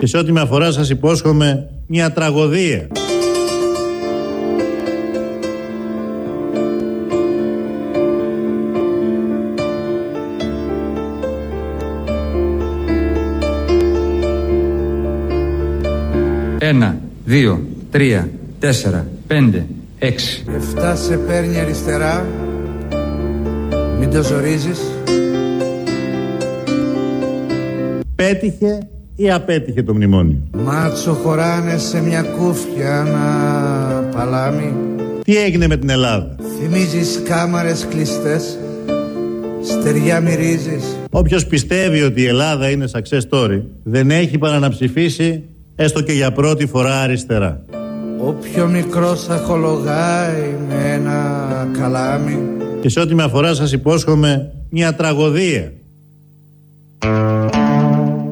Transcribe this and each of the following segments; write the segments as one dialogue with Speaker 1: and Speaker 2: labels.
Speaker 1: Και σε ό,τι με αφορά σας υπόσχομαι μια τραγωδία.
Speaker 2: Ένα, δύο, τρία, τέσσερα, πέντε, έξι.
Speaker 3: Εφτά σε παίρνει αριστερά Μην το ζορίζεις
Speaker 1: Πέτυχε ή απέτυχε το μνημόνιο;
Speaker 3: Μάτσο χωράνε σε μια κούφια ένα παλάμι
Speaker 1: Τι έγινε με την Ελλάδα;
Speaker 3: Θυμίζεις κάμαρες κλειστές Στεριά μυρίζεις
Speaker 1: Όποιος πιστεύει ότι η Ελλάδα είναι success story δεν έχει παρά να ψηφίσει έστω και για πρώτη φορά αριστερά.
Speaker 3: Όποιο μικρός αχολογάει με ένα καλάμι
Speaker 1: Και σε ό,τι με αφορά σας υπόσχομαι μια τραγωδία.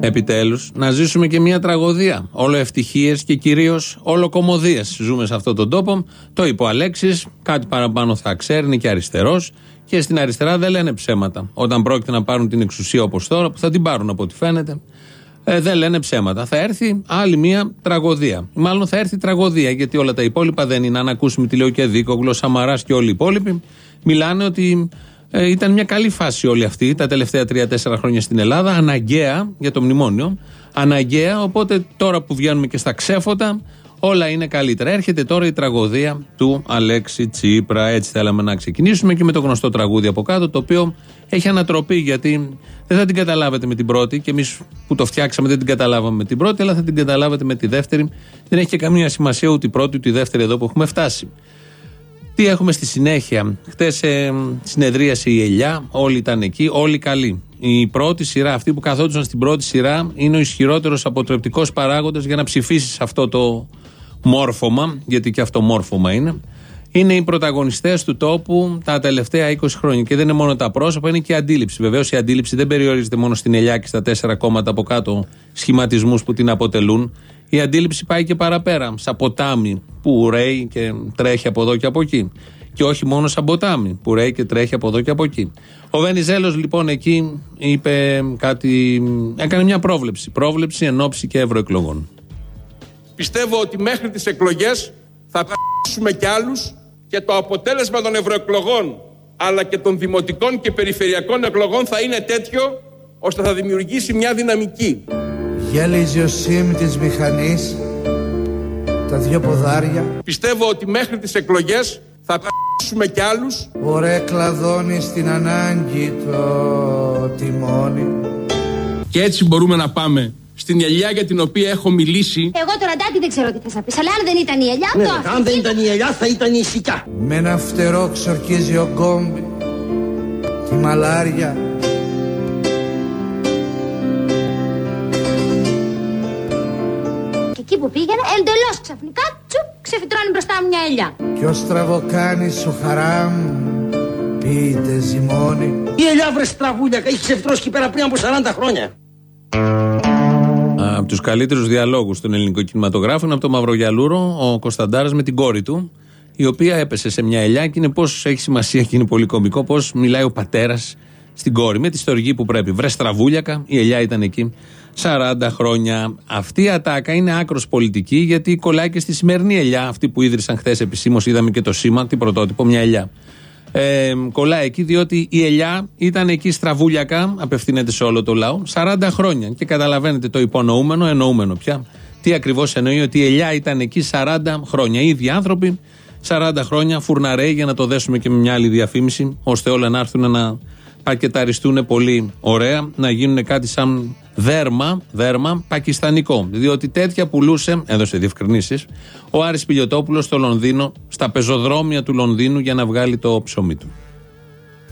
Speaker 4: Επιτέλους, να ζήσουμε και μια τραγωδία. Όλο ευτυχίες και κυρίως όλο κομμωδίες ζούμε σε αυτόν τον τόπο. Το είπε ο Αλέξης, κάτι παραπάνω θα ξέρει, είναι και αριστερός. Και στην αριστερά δεν λένε ψέματα. Όταν πρόκειται να πάρουν την εξουσία όπως τώρα, που θα την πάρουν από ό,τι φαίνεται, ε, δεν λένε ψέματα. Θα έρθει άλλη μια τραγωδία. Μάλλον θα έρθει τραγωδία, γιατί όλα τα υπόλοιπα δεν είναι. Αν ακούσουμε τι λέει ο Κεδίκογλου, Σαμαράς και όλοι οι υπόλοιποι, μιλάνε ότι ε, ήταν μια καλή φάση όλη αυτή τα τελευταία τρία-τέσσερα χρόνια στην Ελλάδα. Αναγκαία για το μνημόνιο. Αναγκαία, οπότε τώρα που βγαίνουμε και στα ξέφωτα, όλα είναι καλύτερα. Έρχεται τώρα η τραγωδία του Αλέξη Τσίπρα. Έτσι θέλαμε να ξεκινήσουμε και με το γνωστό τραγούδι από κάτω, το οποίο έχει ανατροπή γιατί δεν θα την καταλάβετε με την πρώτη και εμείς που το φτιάξαμε δεν την καταλάβαμε με την πρώτη, αλλά θα την καταλάβετε με τη δεύτερη. Δεν έχει και καμία σημασία ούτε η πρώτη ούτε η δεύτερη εδώ που έχουμε φτάσει. Τι έχουμε στη συνέχεια; Χτε ε, συνεδρίασε η Ελιά, όλοι ήταν εκεί, όλοι καλοί. Η πρώτη σειρά, αυτοί που καθόντουσαν στην πρώτη σειρά, είναι ο ισχυρότερος αποτρεπτικός παράγοντας για να ψηφίσεις αυτό το μόρφωμα, γιατί και αυτό μόρφωμα είναι. Είναι οι πρωταγωνιστές του τόπου τα τελευταία 20 χρόνια. Και δεν είναι μόνο τα πρόσωπα, είναι και η αντίληψη. Βεβαίως η αντίληψη δεν περιορίζεται μόνο στην Ελιά και στα τέσσερα κόμματα από κάτω σχηματισμούς που την αποτελούν. Η αντίληψη πάει και παραπέρα. Σαν ποτάμι που ρέει και τρέχει από εδώ και από εκεί. Και όχι μόνο σαν ποτάμι που ρέει και τρέχει από εδώ και από εκεί. Ο Βενιζέλος λοιπόν εκεί είπε κάτι. Έκανε μια πρόβλεψη. Πρόβλεψη εν ώψη και ευρωεκλογών.
Speaker 5: Πιστεύω ότι μέχρι τις εκλογές θα π***σουμε κι άλλους και το αποτέλεσμα των ευρωεκλογών αλλά και των δημοτικών και περιφερειακών εκλογών θα είναι τέτοιο ώστε θα δημιουργήσει μια δυναμική.
Speaker 3: Γέλιζε ο σίμ της μηχανής Τα δυο ποδάρια.
Speaker 5: Πιστεύω ότι μέχρι τις εκλογές θα π***σουμε κι άλλους.
Speaker 3: Ωραία κλαδώνει στην ανάγκη το τιμόνι.
Speaker 5: Και έτσι μπορούμε να πάμε στην ελιά για την οποία έχω μιλήσει.
Speaker 6: Εγώ τώρα Ντάντι δεν ξέρω τι θες να πεις, αλλά αν δεν ήταν η ελιά,
Speaker 7: Ναι,
Speaker 6: το
Speaker 7: αν δεν ήταν η ελιά θα ήταν η σικιά.
Speaker 3: Με ένα φτερό ξορκίζει ο γκόμπι. Τη μαλάρια
Speaker 6: που πήγαινε, εντελώς ξαφνικά, τσουπ, ξεφυτρώνει μπροστά μου μια ελιά.
Speaker 3: Κι ο στραβοκάνης σου χαράμ Πείτε ζυμώνει
Speaker 7: Η ελιά βρε στραβούλια έχει ξεφτρώσει εκεί πέρα πριν από 40 χρόνια.
Speaker 4: Από τους καλύτερους διαλόγους στον ελληνικό κινηματογράφο είναι από το Μαυρογιαλούρο, ο Κωνσταντάρας με την κόρη του, η οποία έπεσε σε μια ελιά και είναι πώς έχει σημασία και είναι πολύ κωμικό πώς μιλάει ο πατέρας στην κόρη με τη στοργή που πρέπει. Βρε στραβούλιακα, η ελιά ήταν εκεί 40 χρόνια. Αυτή η ατάκα είναι άκρος πολιτική γιατί κολλάει και στη σημερινή ελιά, αυτή που ίδρυσαν χθες επισήμως. Είδαμε και το σήμα, την πρωτότυπο, μια ελιά. Ε, κολλάει εκεί διότι η ελιά ήταν εκεί στραβούλιακα, απευθύνεται σε όλο το λαό, 40 χρόνια. Και καταλαβαίνετε το υπονοούμενο, εννοούμενο πια. Τι ακριβώς εννοεί ότι η ελιά ήταν εκεί 40 χρόνια. Οι ίδιοι άνθρωποι 40 χρόνια φουρναρέοι για να το δέσουμε και με μια άλλη διαφήμιση, ώστε όλα να έρθουν να πακεταριστούν πολύ ωραία, να γίνουν κάτι σαν δέρμα, δέρμα πακιστανικό. Διότι τέτοια πουλούσε, έδωσε διευκρινήσεις, ο Άρης Πιλιοτόπουλος στο Λονδίνο, στα πεζοδρόμια του Λονδίνου για να βγάλει το ψωμί του.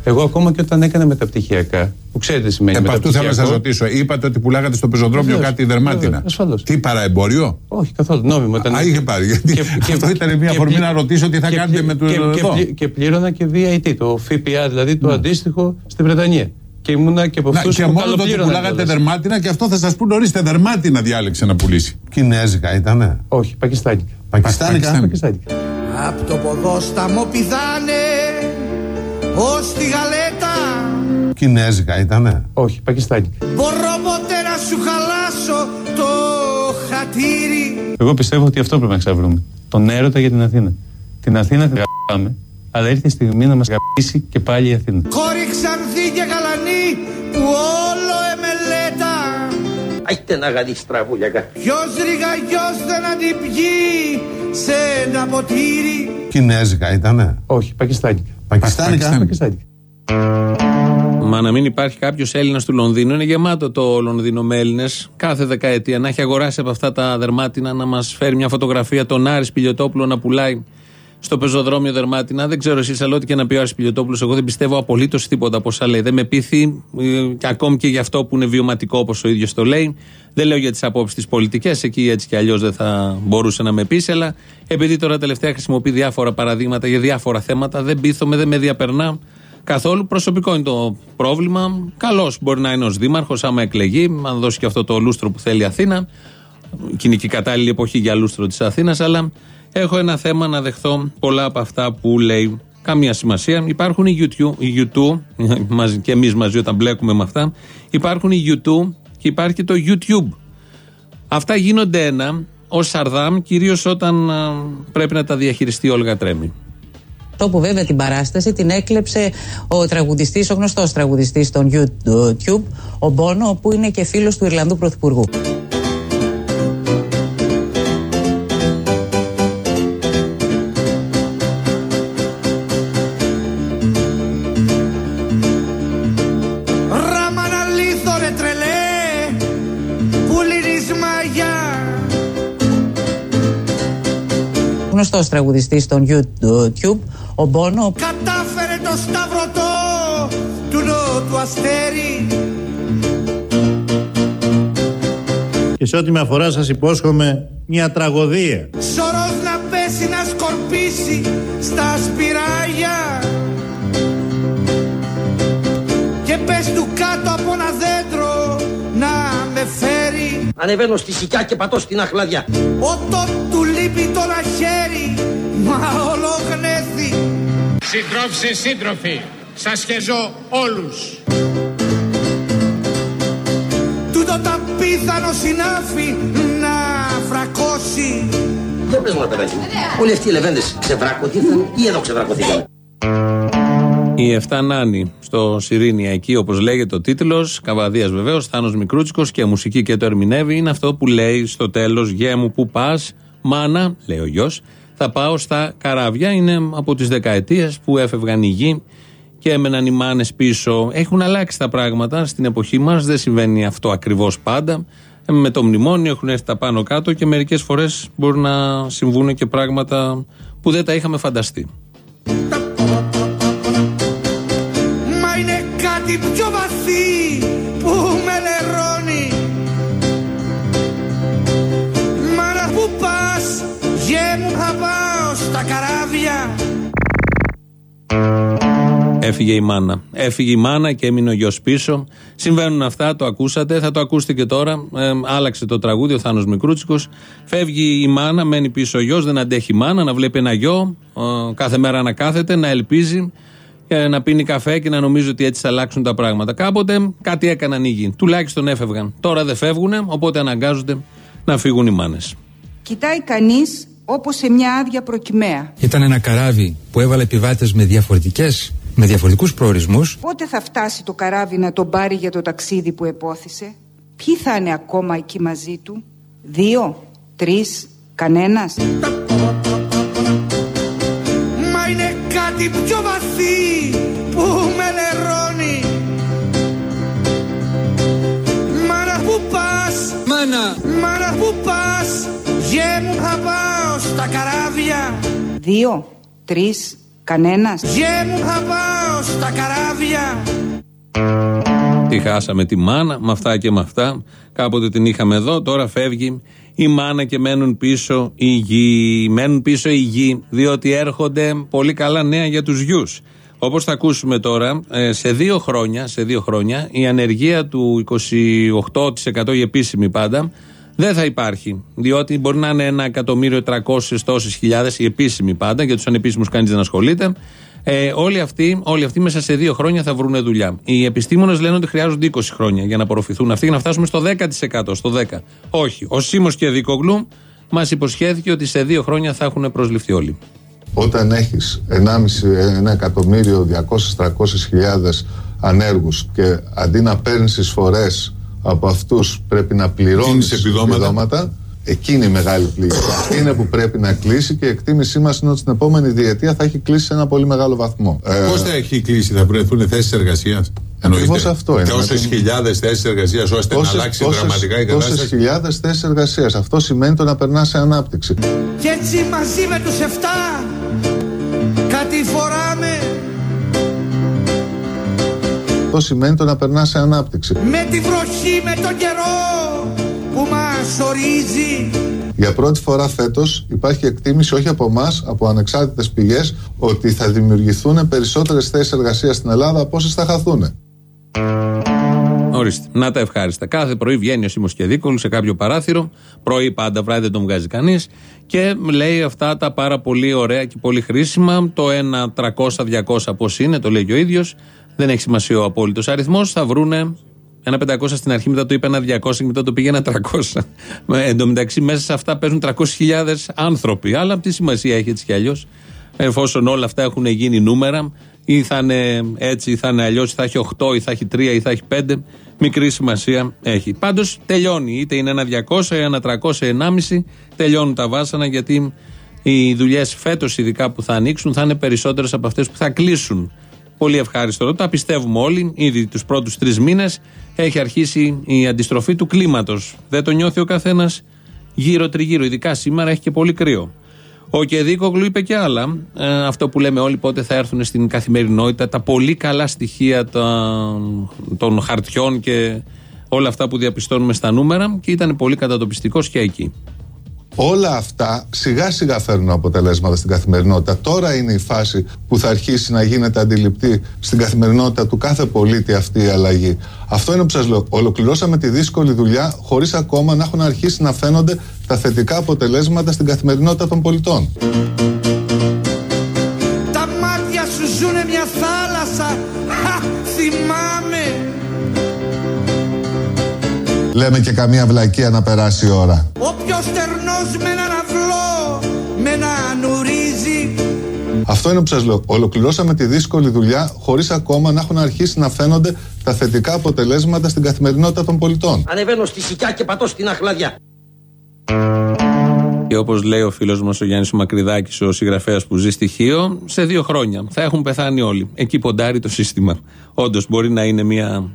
Speaker 8: Εγώ ακόμα και όταν έκανα μεταπτυχιακά, που ξέρετε τι σημαίνει
Speaker 9: Επ' αυτού θέλω να σας
Speaker 8: μεταπτυχιακό.
Speaker 9: ρωτήσω. Είπατε ότι πουλάγατε στο πεζοδρόμιο
Speaker 8: Βεβαίως,
Speaker 9: κάτι δερμάτινα.
Speaker 8: βεβαίως, ασφαλώς.
Speaker 9: Τι παραεμπόριο;
Speaker 8: Όχι, καθόλου. Νόμιμο ήταν.
Speaker 9: Α, είχε πάρει. Γιατί αυτό ήταν μια
Speaker 8: και
Speaker 9: αφορμή
Speaker 8: πλη-
Speaker 9: να ρωτήσω τι θα
Speaker 8: και
Speaker 9: κάνετε
Speaker 8: πλη-
Speaker 9: με το
Speaker 8: και, και,
Speaker 9: εδώ.
Speaker 8: πλη- και πλήρωνα και VAT, το ΦΠΑ, δηλαδή το αντίστοιχο στη Βρετανία. Και ήμουνα και από
Speaker 9: Να,
Speaker 8: αυτούς
Speaker 9: και
Speaker 8: που
Speaker 9: μόνο το ότι
Speaker 8: καλοπλήρωναν
Speaker 9: πουλάγατε
Speaker 8: κιόλας.
Speaker 9: δερμάτινα και αυτό θα σας πούνε ορίστε δερμάτινα διάλεξε να πουλήσει. Κινέζικα ήτανε;
Speaker 8: Όχι, πακιστάνικα.
Speaker 9: Πακιστάνικα;
Speaker 8: Πακιστάνικα.
Speaker 3: Απ' το ποδόσταμο πηδάνε ως τη γαλέτα
Speaker 9: Κινέζικα ήτανε;
Speaker 8: Όχι, πακιστάνικα.
Speaker 3: Μπορώ ποτέ να σου χαλάσω το κρατήρι
Speaker 8: Εγώ πιστεύω ότι αυτό πρέπει να ξαβρούμε. Τον έρωτα για την Αθήνα. Την Αθήνα την γαμπάμε, αλλά ήρθε η στιγμή να μας γαμπήσει και πάλι η Αθήνα.
Speaker 3: Κόρη ξανθή και γαλανή που όλο εμελέτα
Speaker 7: Άιτε να γαδείς τραβούλιακα.
Speaker 3: Ποιος ρηγαγιός δεν αντιπιεί σε ένα ποτήρι
Speaker 9: Κινέζικα ήτανε;
Speaker 8: Όχι, πακιστάνικα.
Speaker 9: Πακιστάνικα;
Speaker 8: Πακιστάνικα.
Speaker 4: Μα να μην υπάρχει κάποιος Έλληνας του Λονδίνου, είναι γεμάτο το Λονδίνο με Έλληνες κάθε δεκαετία. Να έχει αγοράσει από αυτά τα δερμάτινα να μας φέρει μια φωτογραφία τον Άρης Πιλιοτόπουλο να πουλάει στο πεζοδρόμιο δερμάτινα. Δεν ξέρω εσείς, αλλά ό,τι και να πει ο Άρης Πιλιοτόπουλο, εγώ δεν πιστεύω απολύτως τίποτα από όσα λέει. Δεν με πείθει ε, και ακόμη και για αυτό που είναι βιωματικό, όπως ο ίδιος το λέει. Δεν λέω για τις απόψεις τη πολιτικές, εκεί έτσι κι αλλιώς δεν θα μπορούσε να με πείσει, αλλά επειδή τώρα τελευταία χρησιμοποιεί διάφορα παραδείγματα για διάφορα θέματα, δεν πείθομαι, δεν με διαπερνά καθόλου. Προσωπικό είναι το πρόβλημα. Καλός μπορεί να είναι ως δήμαρχος, άμα εκλεγεί, αν δώσει και αυτό το λούστρο που θέλει η Αθήνα. Και είναι και η κατάλληλη εποχή για λούστρο της Αθήνας, αλλά έχω ένα θέμα να δεχθώ πολλά από αυτά που λέει. Καμία σημασία. Υπάρχουν οι YouTube, οι YouTube μαζί, και εμείς μαζί όταν μπλέκουμε με αυτά. Υπάρχουν οι YouTube και υπάρχει και το YouTube. Αυτά γίνονται ένα ως Σαρδάμ, κυρίως όταν α, πρέπει να τα διαχειριστεί η Όλγα Τρέμι.
Speaker 10: Αυτό που βέβαια την παράσταση την έκλεψε ο τραγουδιστής, ο γνωστός τραγουδιστής των YouTube, ο Μπόνο, που είναι και φίλος του Ιρλανδού Πρωθυπουργού. Γνωστός τραγουδιστής των YouTube, ο Μπόνο,
Speaker 3: Κατάφερε το σταυρωτό του νότου αστέρι.
Speaker 1: Και σε ό,τι με αφορά σας υπόσχομαι μια τραγωδία.
Speaker 3: Σωρός να πέσει να σκορπίσει στα σπυράγια. Και πες του κάτω από ένα δέντρο να με φέρει
Speaker 7: Ανεβαίνω στη σικιά και πατώ στην αχλαδιά.
Speaker 3: Ότο του λείπει το ένα χέρι Μα όλο γνέθη
Speaker 11: Συντρόφισσες, σύντροφοι, σας χεζώ όλους.
Speaker 3: Τούτο τα πίθανο συνάφη να φρακώσει
Speaker 7: Για πες μου ρε παιδάκι μου. Όλοι αυτοί οι λεβέντες ξεβράκωτοι ήρθαν ή εδώ ξεβρακωθήκαν.
Speaker 4: Η Εφτά Νάνη στο Σιρήνια, εκεί όπως λέγεται ο τίτλος, Καβαδίας βεβαίως, Θάνος Μικρούτσικος και μουσική και το ερμηνεύει, είναι αυτό που λέει στο τέλος: Γέ μου, που πας, μάνα, λέει ο γιος, θα πάω στα καράβια. Είναι από τις δεκαετίες που έφευγαν οι γη και έμεναν οι μάνες πίσω. Έχουν αλλάξει τα πράγματα στην εποχή μας, δεν συμβαίνει αυτό ακριβώς πάντα. Ε, Με το μνημόνιο έχουν έρθει τα πάνω κάτω και μερικές φορές μπορεί να συμβούν και πράγματα που δεν τα είχαμε φανταστεί.
Speaker 3: Κάτι πιο βαθύ που με λερώνει Μάνα που πας, γε μου θα πάω στα καράβια
Speaker 4: Έφυγε η μάνα. Έφυγε η μάνα και έμεινε ο γιος πίσω. Συμβαίνουν αυτά, το ακούσατε, θα το ακούσετε και τώρα. Ε, άλλαξε το τραγούδι ο Θάνος Μικρούτσικος. Φεύγει η μάνα, μένει πίσω ο γιος, δεν αντέχει η μάνα να βλέπει ένα γιο, ε, κάθε μέρα να κάθεται, να ελπίζει, ε, να πίνει καφέ και να νομίζει ότι έτσι θα αλλάξουν τα πράγματα. Κάποτε κάτι έκαναν οι γη. Τουλάχιστον έφευγαν. Τώρα δεν φεύγουν, οπότε αναγκάζονται να φύγουν οι μάνες.
Speaker 12: Κοιτάει κανείς όπως σε μια άδεια προκυμαία.
Speaker 2: Ήταν ένα καράβι που έβαλε επιβάτες με διαφορετικές, με διαφορετικούς προορισμούς.
Speaker 12: Πότε θα φτάσει το καράβι να τον πάρει για το ταξίδι που επόθησε; Ποιοι θα είναι ακόμα εκεί μαζί του; Δύο, τρεις, κανένας;
Speaker 3: Κάτι πιο βαθύ που με λερώνει Μάνα που πας,
Speaker 11: Μάνα,
Speaker 3: μάνα που πας Γε μου θα πάω στα καράβια.
Speaker 12: Δύο, τρεις, κανένας.
Speaker 3: Γε μου θα πάω στα καράβια.
Speaker 4: Τη χάσαμε τη μάνα, με αυτά και με αυτά. Κάποτε την είχαμε εδώ, τώρα φεύγει η μάνα και μένουν πίσω οι γη. Μένουν πίσω οι γη, διότι έρχονται πολύ καλά νέα για τους γιους. Όπως θα ακούσουμε τώρα, ε, σε δύο χρόνια, σε δύο χρόνια η ανεργία του 28% η επίσημη πάντα δεν θα υπάρχει. Διότι μπορεί να είναι ένα εκατομμύριο τρακόσιες τόσες χιλιάδες η επίσημη πάντα, για τους ανεπίσημους κανείς δεν ασχολείται. Ε, όλοι, αυτοί, όλοι αυτοί μέσα σε δύο χρόνια θα βρουν δουλειά. Οι επιστήμονες λένε ότι χρειάζονται 20 χρόνια για να απορροφηθούν αυτοί για να φτάσουμε στο 10%. Στο 10%. Όχι. Ο Σίμω και Δίκογλου μας υποσχέθηκε ότι σε δύο χρόνια θα έχουν προσληφθεί όλοι.
Speaker 13: Όταν έχεις 1,5 εκατομμύριο 200-300 χιλιάδες ανέργους και αντί να παίρνεις εισφορές από αυτούς πρέπει να πληρώνεις
Speaker 9: επιδόματα.
Speaker 13: Επιδόματα Εκείνη η μεγάλη πλήγη. Αυτή είναι που πρέπει να κλείσει και η εκτίμησή μας είναι ότι στην επόμενη διετία θα έχει κλείσει σε ένα πολύ μεγάλο βαθμό. Ε,
Speaker 9: Πώς θα έχει κλείσει, θα βρεθούν θέσεις εργασίας;
Speaker 13: Ακριβώς αυτό είναι.
Speaker 9: Τόσες χιλιάδες θέσεις εργασίας ώστε να αλλάξει δραματικά η
Speaker 13: Τόσες
Speaker 9: κατάσταση.
Speaker 13: χιλιάδες θέσεις εργασίας. Αυτό σημαίνει το να περνάς σε ανάπτυξη.
Speaker 3: Κι έτσι μαζί με τους 7 κάτι φοράμε
Speaker 13: Αυτό σημαίνει το να περνάς σε ανάπτυξη.
Speaker 3: με τη βροχή, με τον καιρό που μας ορίζει
Speaker 13: Για πρώτη φορά φέτος υπάρχει εκτίμηση όχι από εμάς, από ανεξάρτητες πηγές, ότι θα δημιουργηθούν περισσότερες θέσεις εργασίας στην Ελλάδα από όσες θα χαθούν.
Speaker 4: Ορίστε. Να τα ευχάριστα. Κάθε πρωί βγαίνει ο Σίμω Κεδίκολου σε κάποιο παράθυρο. Πρωί πάντα, βράδυ δεν τον βγάζει κανείς. Και λέει αυτά τα πάρα πολύ ωραία και πολύ χρήσιμα. Το ένα 300-200 πώς είναι, το λέει και ο ίδιος. Δεν έχει σημασία ο απόλυτος αριθμός. Θα βρούνε ένα 500 στην αρχή, μετά το είπε ένα 200 και μετά το πήγε ένα 300. Με, εν τω μεταξύ, μέσα σε αυτά παίζουν 300.000 άνθρωποι. Αλλά τι σημασία έχει έτσι κι αλλιώς. Εφόσον όλα αυτά έχουν γίνει νούμερα, ή θα είναι έτσι, ή θα είναι αλλιώς, ή θα έχει 8, ή θα έχει 3, ή θα έχει 5, μικρή σημασία έχει. Πάντως τελειώνει, είτε είναι ένα 200, ένα 300, 1,5, τελειώνουν τα βάσανα γιατί οι δουλειές φέτος, ειδικά που θα ανοίξουν, θα είναι περισσότερες από αυτές που θα κλείσουν. Πολύ ευχάριστο. Τα πιστεύουμε όλοι. Ήδη τους πρώτους τρεις μήνες έχει αρχίσει η αντιστροφή του κλίματος. Δεν το νιώθει ο καθένας γύρω-τριγύρω. Ειδικά σήμερα έχει και πολύ κρύο. Ο Κεδίκογλου είπε και άλλα. Ε, αυτό που λέμε όλοι πότε θα έρθουν στην καθημερινότητα. Τα πολύ καλά στοιχεία των, των χαρτιών και όλα αυτά που διαπιστώνουμε στα νούμερα. Και ήταν πολύ κατατοπιστικός και εκεί.
Speaker 13: Όλα αυτά σιγά σιγά φέρνουν αποτελέσματα στην καθημερινότητα. Τώρα είναι η φάση που θα αρχίσει να γίνεται αντιληπτή στην καθημερινότητα του κάθε πολίτη αυτή η αλλαγή. Αυτό είναι που σας λέω. Ολοκληρώσαμε τη δύσκολη δουλειά χωρίς ακόμα να έχουν αρχίσει να φαίνονται τα θετικά αποτελέσματα στην καθημερινότητα των πολιτών.
Speaker 3: Τα μάτια σου ζουνε μια θάλασσα Χα, θυμάμαι
Speaker 13: Λέμε και καμία βλακεία να περάσει η ώρα.
Speaker 3: Όποιος στερνός με έναν αυλό Με έναν ουρίζει
Speaker 13: Αυτό είναι που σας λέω. Ολοκληρώσαμε τη δύσκολη δουλειά χωρίς ακόμα να έχουν αρχίσει να φαίνονται τα θετικά αποτελέσματα στην καθημερινότητα των πολιτών.
Speaker 7: Ανεβαίνω στη σικιά και πατώ στην αχλαδιά.
Speaker 4: Και όπως λέει ο φίλος μας ο Γιάννης Μακρυδάκης, ο συγγραφέας που ζει στοιχείο, σε δύο χρόνια θα έχουν πεθάνει όλοι. Εκεί ποντάρει το σύστημα. Όντως μπορεί να είναι μια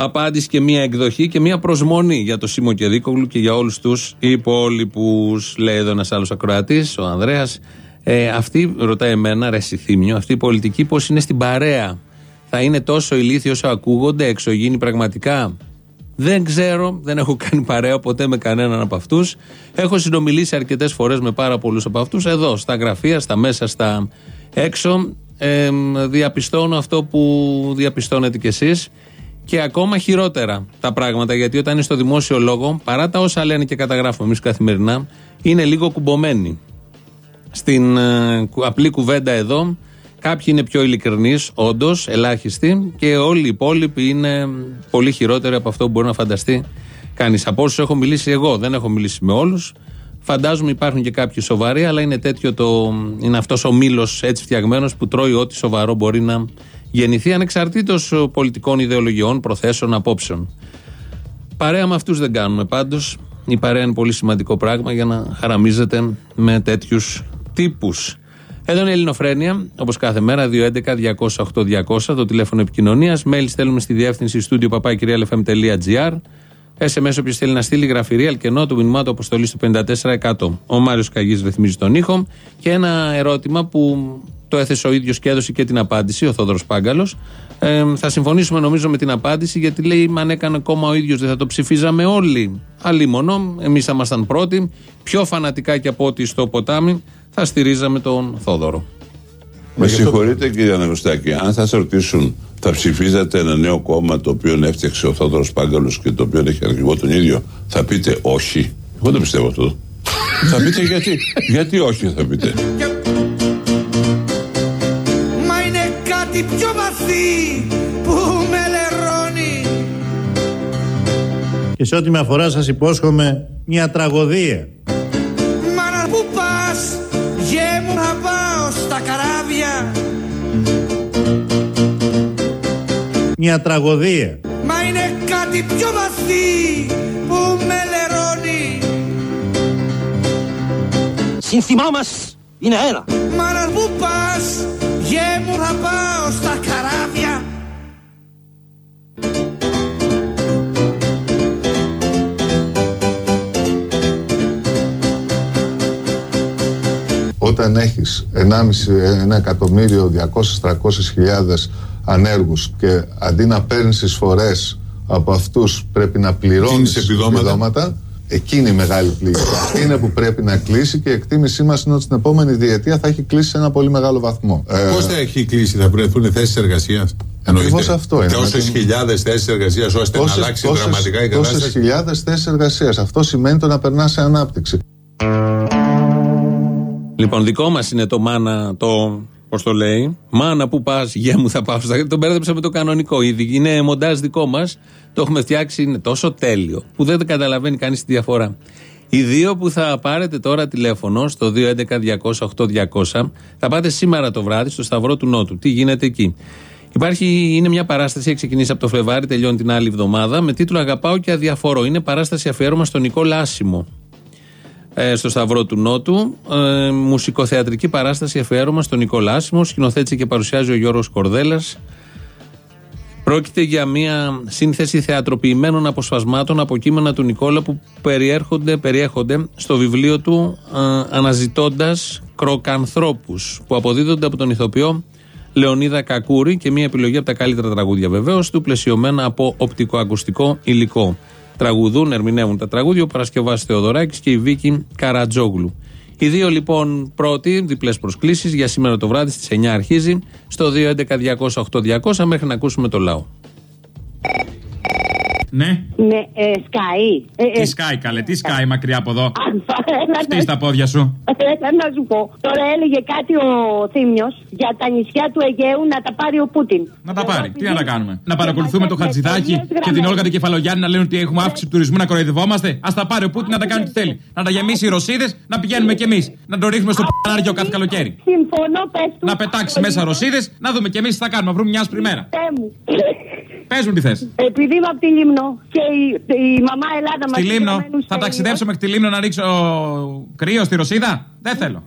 Speaker 4: απάντηση και μια εκδοχή και μια προσμονή για το Σίμω και Δίκογλου και για όλους τους υπόλοιπους. Λέει εδώ ένας άλλος ακροατής, ο Ανδρέας. Ε, αυτή, ρωτάει εμένα, ρε Σιθύμιο, αυτή η πολιτική πώς είναι στην παρέα; Θα είναι τόσο ηλίθιοι όσο ακούγονται, εξωγήινοι πραγματικά; Δεν ξέρω, δεν έχω κάνει παρέα ποτέ με κανέναν από αυτούς. Έχω συνομιλήσει αρκετές φορές με πάρα πολλούς από αυτούς. Εδώ, στα γραφεία, στα μέσα, στα έξω. Ε, διαπιστώνω αυτό που διαπιστώνετε κι εσείς. Και ακόμα χειρότερα τα πράγματα, γιατί όταν είναι στο δημόσιο λόγο, παρά τα όσα λένε και καταγράφουμε εμείς καθημερινά, είναι λίγο κουμπωμένοι. Στην ε, κου- απλή κουβέντα εδώ, κάποιοι είναι πιο ειλικρινείς, όντως, ελάχιστοι, και όλοι οι υπόλοιποι είναι πολύ χειρότεροι από αυτό που μπορεί να φανταστεί κανείς. Από όσους έχω μιλήσει εγώ, δεν έχω μιλήσει με όλους. Φαντάζομαι υπάρχουν και κάποιοι σοβαροί, αλλά είναι τέτοιο το. Είναι αυτός ο μήλος έτσι φτιαγμένος που τρώει ό,τι σοβαρό μπορεί να γεννηθεί ανεξαρτήτως πολιτικών ιδεολογιών, προθέσεων, απόψεων. Παρέα με αυτούς δεν κάνουμε πάντως. Η παρέα είναι πολύ σημαντικό πράγμα για να χαραμίζεται με τέτοιους τύπους. Εδώ είναι η Ελληνοφρένεια, όπως κάθε μέρα, 211-208-200, το τηλέφωνο επικοινωνίας. Mail στέλνουμε στη διεύθυνση στούντιο παπάκυριαλεφm.gr. SMS όποιος θέλει να στείλει γραφειρία, αλκενό του μηνυμάτου αποστολής στο 54%. Ο Μάριος Καγής ρυθμίζει τον ήχο. Και ένα ερώτημα που το έθεσε ο ίδιος και έδωσε και την απάντηση, ο Θόδωρος Πάγκαλος. Ε, θα συμφωνήσουμε νομίζω με την απάντηση, γιατί λέει: Αν έκανε κόμμα ο ίδιος, δεν θα το ψηφίζαμε όλοι. Αλίμονο, εμείς θα ήμασταν πρώτοι. Πιο φανατικά και από ό,τι στο ποτάμι, θα στηρίζαμε τον Θόδωρο.
Speaker 14: Με συγχωρείτε κύριε Αναγνωστάκη, αν θα σας ρωτήσουν, θα ψηφίζατε ένα νέο κόμμα το οποίο έφτιαξε ο Θόδωρος Πάγκαλος και το οποίο έχει αρχηγό τον ίδιο, θα πείτε όχι. Εγώ δεν πιστεύω αυτό. θα πείτε γιατί. γιατί όχι θα πείτε.
Speaker 3: Κάτι πιο βαθύ που με λερώνει
Speaker 1: Και σε ό,τι με αφορά σας υπόσχομαι μια τραγωδία.
Speaker 3: Μάνα που πας γε μου να πάω στα καράβια
Speaker 1: Μια τραγωδία.
Speaker 3: Μα είναι κάτι πιο βαθύ που με λερώνει
Speaker 7: Σύνθημά μας είναι ένα.
Speaker 3: Μάνα που πας γε μου να πάω στα καράβια
Speaker 13: Όταν έχεις 1,5 ένα εκατομμύριο 200-300 χιλιάδες ανέργους και αντί να παίρνεις εισφορές από αυτούς πρέπει να πληρώνεις
Speaker 9: Δίνεις επιδόματα.
Speaker 13: Εκείνη η μεγάλη πληγή. Αυτή είναι που πρέπει να κλείσει και η εκτίμησή μας είναι ότι στην επόμενη διετία θα έχει κλείσει σε ένα πολύ μεγάλο βαθμό. Ε,
Speaker 9: Πώς θα έχει κλείσει, θα βρεθούν θέσεις εργασίας;
Speaker 13: Ακριβώς αυτό είναι.
Speaker 9: Τόσες
Speaker 13: Να την-
Speaker 9: χιλιάδες θέσεις εργασίας ώστε να αλλάξει δραματικά η
Speaker 13: Τόσες
Speaker 9: κατάσταση.
Speaker 13: χιλιάδες θέσεις εργασίας. Αυτό σημαίνει το να περνάς σε ανάπτυξη.
Speaker 4: Λοιπόν, δικό μας είναι το μάνα, το. Πώς το λέει, Μάνα που πας, γεια μου θα πάω. στα- Τον μπέρδεψα με το κανονικό ήδη. Είναι μοντάζ δικό μας. Το έχουμε φτιάξει, είναι τόσο τέλειο που δεν καταλαβαίνει κανείς τη διαφορά. Οι δύο που θα πάρετε τώρα τηλέφωνο στο 211-200-8200 θα πάτε σήμερα το βράδυ στο Σταυρό του Νότου. Τι γίνεται εκεί; Υπάρχει, είναι μια παράσταση, έχει ξεκινήσει από το Φλεβάρι, τελειώνει την άλλη εβδομάδα, με τίτλο Αγαπάω και αδιαφορώ. Είναι παράσταση αφιέρωμα στον Νικόλα Άσιμο ε, στο Σταυρό του Νότου. Ε, μουσικοθεατρική παράσταση αφιέρωμα στον Νικόλα Άσιμο. Σκηνοθέτησε και παρουσιάζει ο Γιώργος Κορδέλας. Πρόκειται για μια σύνθεση θεατροποιημένων αποσπασμάτων από κείμενα του Νικόλα που περιέρχονται, περιέχονται στο βιβλίο του ε, αναζητώντας κροκανθρώπους που αποδίδονται από τον ηθοποιό Λεωνίδα Κακούρη και μια επιλογή από τα καλύτερα τραγούδια βεβαίως του πλαισιωμένα από οπτικοακουστικό υλικό. Τραγουδούν, ερμηνεύουν τα τραγούδια ο Παρασκευάς Θεοδωράκης και η Βίκη Καρατζόγλου. Οι δύο λοιπόν πρώτοι, διπλές προσκλήσεις για σήμερα το βράδυ στις 9 αρχίζει στο 211-200-8200 μέχρι να ακούσουμε το λαό.
Speaker 15: Ναι.
Speaker 16: Ναι, ε, σκάι. Ε, ε,
Speaker 15: Τι σκάει καλέ, τι σκάει μακριά από εδώ.
Speaker 16: έλα
Speaker 15: Τι
Speaker 16: να-
Speaker 15: στα πόδια σου.
Speaker 16: Έλα να σου πω. Τώρα έλεγε κάτι ο Θήμιος για τα νησιά του Αιγαίου να τα πάρει ο Πούτιν.
Speaker 15: Να τα πάρει. Τι να τα κάνουμε; Να παρακολουθούμε το Χατζηδάκι και την Όλγα την Κεφαλογιάννη να λένε ότι έχουμε αύξηση του τουρισμού να κοροϊδευόμαστε. Α τα πάρει ο Πούτιν να τα κάνει ό,τι θέλει. Να τα γεμίσει οι Ρωσίδες, να πηγαίνουμε κι εμείς. Να το ρίχνουμε στο πανάριο κάθε καλοκαίρι.
Speaker 16: Συμφωνώ, πες του.
Speaker 15: Να πετάξει μέσα Ρωσίδες, να δούμε κι εμείς τι θα κάνουμε. Να βρούμε μια άσπρη μέρα.
Speaker 16: Θεέ μου.
Speaker 15: Πες μου τι θες.
Speaker 16: Επειδή είμαι από τη Λίμνο και η, η μαμά Ελλάδα μας.
Speaker 15: Στη Λίμνο, θα ταξιδέψω μέχρι τη Λίμνο να ρίξω κρύο στη Ρωσίδα. Δεν θέλω.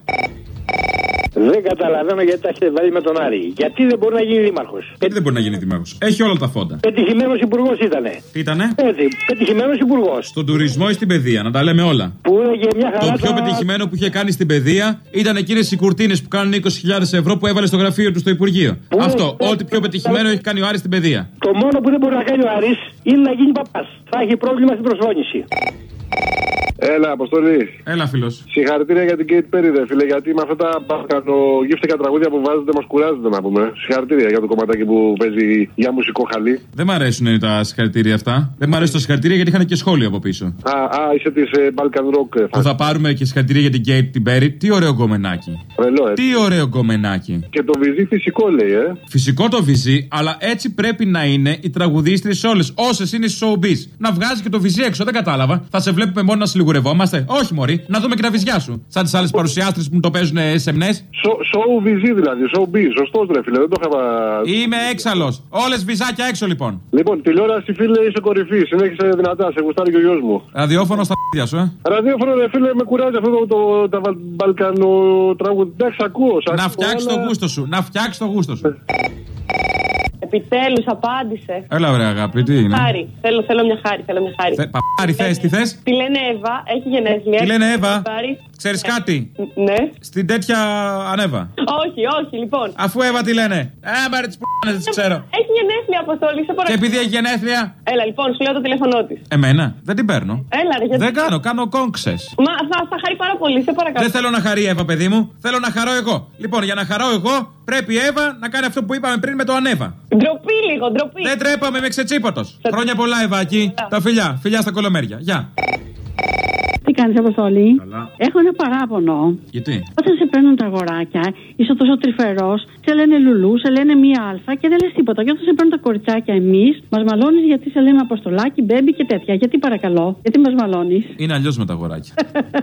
Speaker 17: Δεν καταλαβαίνω γιατί τα έχετε βάλει με τον Άρη. Γιατί δεν μπορεί να γίνει δήμαρχος;
Speaker 15: Γιατί δεν μπορεί να γίνει δήμαρχος; Έχει όλα τα φόντα.
Speaker 17: Πετυχημένος υπουργός ήτανε.
Speaker 15: Τι ήτανε;
Speaker 17: Έτσι, πετυχημένος υπουργός.
Speaker 15: Στον τουρισμό ή στην παιδεία, να τα λέμε όλα.
Speaker 17: Που έλεγε μια χαρά.
Speaker 15: Το πιο
Speaker 17: τα-
Speaker 15: πετυχημένο που είχε κάνει στην παιδεία ήταν εκείνες οι κουρτίνες που κάνουν 20.000 ευρώ που έβαλε στο γραφείο του στο Υπουργείο. Αυτό, ό,τι πιο πετυχημένο έχει κάνει ο Άρης στην παιδεία.
Speaker 17: Το μόνο που δεν μπορεί να κάνει ο Άρης είναι να γίνει παπάς. Θα έχει πρόβλημα στην προσφώνηση.
Speaker 18: Έλα, Αποστολή.
Speaker 15: Έλα, φίλος.
Speaker 18: Συγχαρητήρια για την Κέιτ Πέρι, ρε φίλε. Γιατί με αυτά τα μπαλκανογύφτικα τραγούδια που βάζετε μας κουράζετε να πούμε. Συγχαρητήρια για το κομματάκι που παίζει για μουσικό χαλί.
Speaker 15: Δεν μ' αρέσουν τα συγχαρητήρια αυτά. Δεν μ' αρέσουν τα συγχαρητήρια γιατί είχαν και σχόλιο από πίσω.
Speaker 18: Α, α είσαι της ε, Balkan Rock. ε,
Speaker 15: Που θα πάρουμε και συγχαρητήρια για την Κέιτ την Πέρι. Τι ωραίο γκομενάκι.
Speaker 18: Τρελό, ε.
Speaker 15: Τι ωραίο γκομενάκι.
Speaker 18: Και το βυζί φυσικό λέει, ε.
Speaker 15: Φυσικό το βυζί, αλλά έτσι πρέπει να είναι οι τραγουδίστρες όλες. Όσες είναι στι showbiz. Να βγάζει και το βυζί έξω, δεν κατάλαβα. Θα σε βλέπουμε μόνο να σιλιγουρευόμαστε. Όχι, Μωρή, να δούμε και τα βυζιά σου. Σαν τις άλλες παρουσιάστρες που μου το παίζουν σεμνέ.
Speaker 18: Σοου βυζί δηλαδή, showbiz. Σωστός ρε φίλε, δεν το είχα.
Speaker 15: Είμαι έξαλλος. Όλες βυζάκια έξω λοιπόν.
Speaker 18: Λοιπόν, τηλεόραση φίλε είσαι κορυφή. Συνέχισε δυνατά, σε γουστάρει και ο γιος μου.
Speaker 15: Ραδιόφωνο στα π***για σου, ε.
Speaker 18: Ραδιόφωνο ρε φίλε, με κουράζει αυτό το, το, τα βαλ- μπαλκανο τραγούδι. Εντάξει, ακούω. σ'
Speaker 15: Να
Speaker 18: ακούω,
Speaker 15: φτιάξεις το
Speaker 18: αλλά-
Speaker 15: γούστο σου. Να φτιάξεις το γούστο σου.
Speaker 19: Επιτέλους απάντησε.
Speaker 15: Έλα, ωραία, αγάπη, τι είναι;
Speaker 19: Χάρη. Θέλω, θέλω μια χάρη. Θέλω μια χάρη.
Speaker 15: Θε- Παπάρι, θες, τι θες;
Speaker 19: Τη λένε Εύα, έχει γενέθλια.
Speaker 15: Τι λένε Εύα;
Speaker 19: Πάρει-
Speaker 15: Ξέρεις κάτι;
Speaker 19: Ναι.
Speaker 15: Στην τέτοια ανέβα.
Speaker 19: Όχι, όχι, λοιπόν.
Speaker 15: Αφού Εύα τι λένε. Ε, μπάρε τις π***νες, τις ξέρω.
Speaker 19: Έχει γενέθλια αποστολή, σε
Speaker 15: Και
Speaker 19: παρακαλώ.
Speaker 15: επειδή έχει γενέθλια;
Speaker 19: Έλα, λοιπόν, σου λέω το τηλέφωνό της.
Speaker 15: Εμένα, δεν την παίρνω.
Speaker 19: Έλα, ρε, γιατί.
Speaker 15: Δεν κάνω, κάνω κόγκξε.
Speaker 19: Μα θα, θα χαρεί πάρα πολύ, σε παρακαλώ.
Speaker 15: Δεν θέλω να χαρεί η Εύα, παιδί μου. Θέλω να χαρώ εγώ. Λοιπόν, για να χαρώ εγώ, πρέπει η Εύα να κάνει αυτό που είπαμε πριν με το ανέβα.
Speaker 19: Ντροπή λίγο, ντροπή.
Speaker 15: Δεν τρέπαμε, είμαι ξετσίποτος. Χρόνια πολλά, Ευάκη. Τα φιλιά, φιλιά στα κολομέρια. Γεια.
Speaker 20: Τι κάνεις, Αποστολή. Έχω ένα παράπονο.
Speaker 15: Γιατί;
Speaker 20: Όταν σε παίρνουν τα αγοράκια, είσαι τόσο τρυφερός, σε λένε λουλού, σε λένε μία αλφα και δεν λες τίποτα. Και όταν σε παίρνουν τα κοριτσάκια εμείς, μας μαλώνεις γιατί σε λέμε Αποστολάκι, μπέμπι και τέτοια. Γιατί παρακαλώ, γιατί μας μαλώνεις;
Speaker 15: Είναι αλλιώς με τα αγοράκια.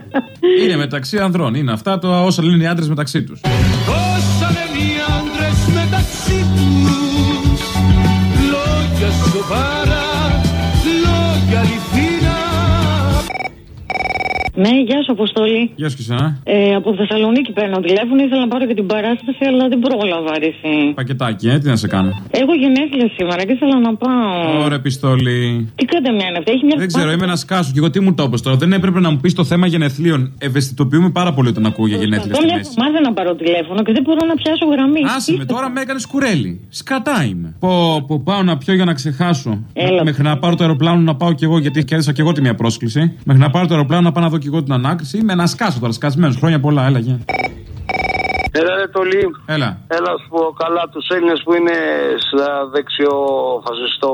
Speaker 15: είναι μεταξύ ανδρών. Είναι αυτά το όσα λένε οι άντρες μεταξύ τους.
Speaker 21: Όσα λένε οι άντρες μεταξύ τους Λόγια σοβαρά, λόγια αληθινά
Speaker 22: Ναι, γεια σου, Αποστόλη.
Speaker 15: Γεια σου και εσένα.
Speaker 22: Ε, από Θεσσαλονίκη παίρνω τηλέφωνο. Ήθελα να πάρω και την παράσταση, αλλά δεν πρόλαβα, αρέσει.
Speaker 15: Πακετάκι, ε, τι να σε κάνω.
Speaker 22: Έχω γενέθλια σήμερα και ήθελα να πάω.
Speaker 15: Ωραία, πιστόλι.
Speaker 22: Τι κάντε μια είναι αυτή, έχει μια
Speaker 15: Δεν ξέρω, είμαι ένας κάσου και εγώ τι μου το είπες τώρα. Δεν έπρεπε να μου πεις το θέμα γενεθλίων. Ευαισθητοποιούμε πάρα πολύ όταν ακούω για γενέθλια
Speaker 22: Εγώ
Speaker 15: στη
Speaker 22: μια
Speaker 15: μέση.
Speaker 22: εβδομάδα να πάρω τηλέφωνο και δεν μπορώ να πιάσω γραμμή.
Speaker 15: Άσε με, τώρα με έκανες κουρέλι. Σκατά είμαι. Πω, πω, πάω να πιω για να ξεχάσω.
Speaker 22: Έλα.
Speaker 15: Μέχρι να πάρω το αεροπλάνο να πάω κι εγώ, γιατί κέρδισα κι εγώ τη μία πρόσκληση. Μέχρι να πάρω το αεροπλάνο να πάω να δω κι εγώ την ανάκριση. Είμαι ένας σκάσος τώρα, σκασμένος. Χρόνια πολλά, έλα, γεια.
Speaker 23: Έλα ρε Τολί.
Speaker 15: Έλα.
Speaker 23: Έλα σου πω καλά τους Έλληνες που είναι στα δεξιοφασιστό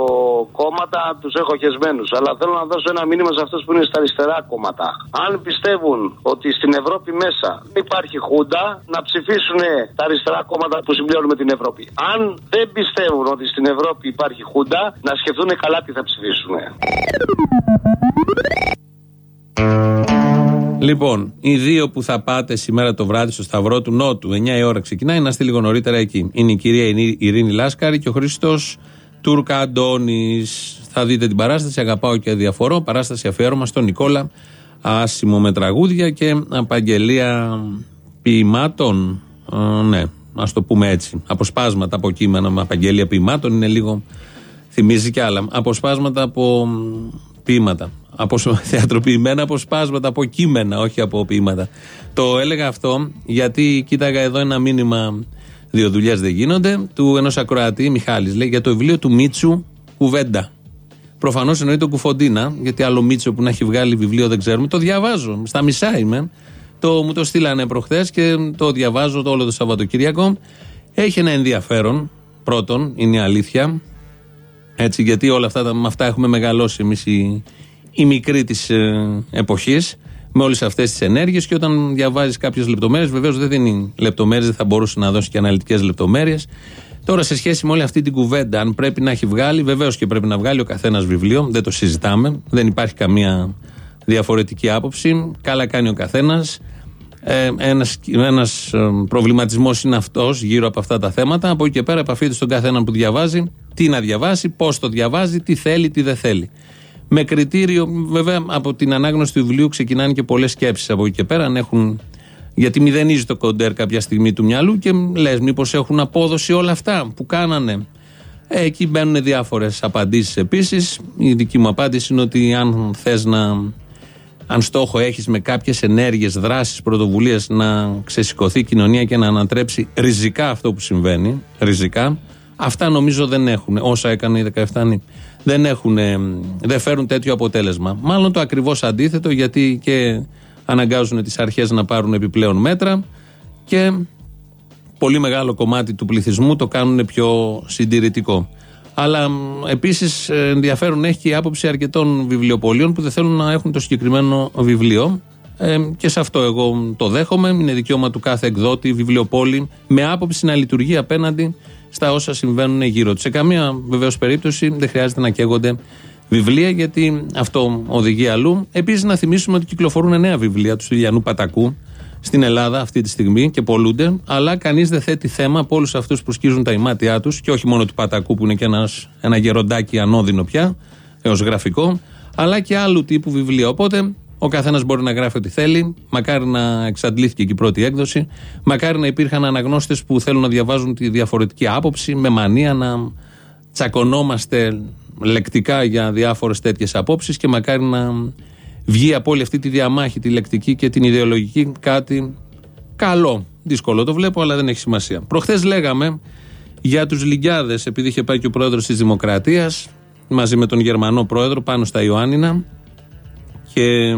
Speaker 23: κόμματα τους έχω χεσμένους. Αλλά θέλω να δώσω ένα μήνυμα σε αυτούς που είναι στα αριστερά κόμματα. Αν πιστεύουν ότι στην Ευρώπη μέσα δεν υπάρχει χούντα, να ψηφίσουν τα αριστερά κόμματα που συμπληρώνουν με την Ευρώπη. Αν δεν πιστεύουν ότι στην Ευρώπη υπάρχει χούντα, να σκεφτούν καλά τι θα ψηφίσουν.
Speaker 4: Λοιπόν, οι δύο που θα πάτε σήμερα το βράδυ στο Σταυρό του Νότου, 9 η ώρα ξεκινάει, να είστε λίγο νωρίτερα εκεί. Είναι η κυρία Ειρήνη- Ειρήνη Λάσκαρη και ο Χρήστος Τούρκα Αντώνης. Θα δείτε την παράσταση, αγαπάω και διαφορώ. Παράσταση αφιέρωμα στον Νικόλα Άσιμο με τραγούδια και απαγγελία ποιημάτων. Ε, ναι, ας το πούμε έτσι. Αποσπάσματα από κείμενα με απαγγελία ποιημάτων είναι λίγο. Θυμίζει κι άλλα. Αποσπάσματα από μ, ποίηματα. Από σ- θεατροποιημένα αποσπάσματα από κείμενα, όχι από ποίηματα. Το έλεγα αυτό γιατί κοίταγα εδώ ένα μήνυμα. Δύο δουλειές δεν γίνονται. Του ενός ακροατή, Μιχάλης, λέει για το βιβλίο του Μίτσου Κουβέντα. Προφανώς εννοεί τον Κουφοντίνα, γιατί άλλο Μίτσο που να έχει βγάλει βιβλίο δεν ξέρουμε. Το διαβάζω. Στα μισά είμαι. Το, μου το στείλανε προχθές και το διαβάζω το όλο το Σαββατοκύριακο. Έχει ένα ενδιαφέρον. Πρώτον, είναι η αλήθεια. Έτσι, γιατί όλα αυτά, τα- με αυτά έχουμε μεγαλώσει εμείς οι, οι μικροί της ε, εποχής, με όλες αυτές τις ενέργειες. Και όταν διαβάζεις κάποιες λεπτομέρειες, βεβαίως δεν δίνει λεπτομέρειες, δεν θα μπορούσε να δώσει και αναλυτικές λεπτομέρειες. Τώρα, σε σχέση με όλη αυτή την κουβέντα, αν πρέπει να έχει βγάλει, βεβαίως και πρέπει να βγάλει ο καθένας βιβλίο, δεν το συζητάμε, δεν υπάρχει καμία διαφορετική άποψη. Καλά κάνει ο καθένας. Ε, ένας, ένας ε, προβληματισμός είναι αυτός γύρω από αυτά τα θέματα. Από εκεί και πέρα επαφείται στον καθένα που διαβάζει, τι να διαβάσει, πώς το διαβάζει, τι θέλει, τι δεν θέλει. Με κριτήριο, βέβαια, από την ανάγνωση του βιβλίου ξεκινάνε και πολλές σκέψεις από εκεί και πέρα. Αν έχουν, γιατί μηδενίζει το κοντέρ κάποια στιγμή του μυαλού και λες μήπως έχουν απόδοση όλα αυτά που κάνανε. Ε, εκεί μπαίνουν διάφορες απαντήσεις επίσης. Η δική μου απάντηση είναι ότι αν θες να αν στόχο έχεις με κάποιες ενέργειες, δράσεις, πρωτοβουλίες να ξεσηκωθεί η κοινωνία και να ανατρέψει ριζικά αυτό που συμβαίνει, ριζικά, αυτά νομίζω δεν έχουν, όσα έκανε οι 17 νη, δεν, έχουν, ε, δεν φέρουν τέτοιο αποτέλεσμα. Μάλλον το ακριβώς αντίθετο γιατί και αναγκάζουν τις αρχές να πάρουν επιπλέον μέτρα και πολύ μεγάλο κομμάτι του πληθυσμού το κάνουν πιο συντηρητικό. Αλλά επίσης ενδιαφέρον έχει και η άποψη αρκετών βιβλιοπολίων που δεν θέλουν να έχουν το συγκεκριμένο βιβλίο. Ε, και σε αυτό εγώ το δέχομαι. Είναι δικαίωμα του κάθε εκδότη, βιβλιοπόλη, με άποψη να λειτουργεί απέναντι στα όσα συμβαίνουν γύρω τους. Σε καμία βεβαίως περίπτωση δεν χρειάζεται να καίγονται βιβλία, γιατί αυτό οδηγεί αλλού. Επίσης, να θυμίσουμε ότι κυκλοφορούν νέα βιβλία του Ιλιανού Πατακού στην Ελλάδα αυτή τη στιγμή και πολλούνται, αλλά κανείς δεν θέτει θέμα από όλους αυτούς που σκίζουν τα ημάτια τους και όχι μόνο του Πατακού που είναι και ένας, ένα γεροντάκι ανώδυνο πια, έως γραφικό, αλλά και άλλου τύπου βιβλία. Οπότε ο καθένας μπορεί να γράφει ό,τι θέλει. Μακάρι να εξαντλήθηκε και η πρώτη έκδοση. Μακάρι να υπήρχαν αναγνώστες που θέλουν να διαβάζουν τη διαφορετική άποψη, με μανία να τσακωνόμαστε λεκτικά για διάφορες τέτοιες απόψεις και μακάρι να βγει από όλη αυτή τη διαμάχη, τη λεκτική και την ιδεολογική κάτι καλό. Δύσκολο το βλέπω, αλλά δεν έχει σημασία. Προχθές λέγαμε για τους Λιγκιάδε, επειδή είχε πάει και ο πρόεδρος της Δημοκρατίας μαζί με τον Γερμανό πρόεδρο πάνω στα Ιωάννινα και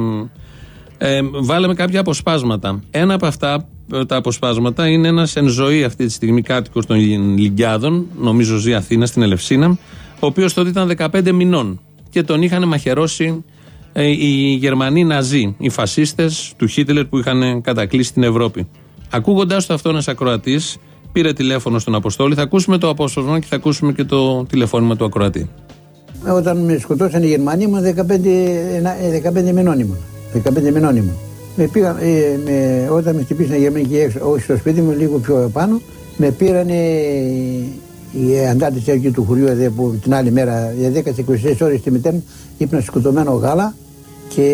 Speaker 4: ε, βάλαμε κάποια αποσπάσματα. Ένα από αυτά ε, τα αποσπάσματα είναι ένας εν ζωή αυτή τη στιγμή κάτοικος των Λιγκιάδων, νομίζω ζει Αθήνα στην Ελευσίνα, ο οποίος τότε ήταν 15 μηνών και τον είχαν μαχαιρώσει ε, οι Γερμανοί Ναζί, οι φασίστες του Χίτλερ που είχαν κατακλείσει την Ευρώπη. Ακούγοντάς το αυτό ένας ακροατής, πήρε τηλέφωνο στον Αποστόλη. Θα ακούσουμε το απόσπασμα και θα ακούσουμε και το τηλεφώνημα του ακροατή.
Speaker 24: Όταν με σκοτώσαν οι Γερμανοί ήμουν 15, ένα- ε, 15 μηνών ήμουν. 15 μηνών ήμουν. Με πήγαν, ε, με, όταν με χτυπήσαν οι Γερμανοί και έξω, όχι στο σπίτι μου, λίγο πιο πάνω, με πήραν οι αντάρτες εκεί του χωριού εδώ, που την άλλη μέρα, για 10-24 ώρες στη μητέρα μου, ύπνα σκοτωμένο γάλα και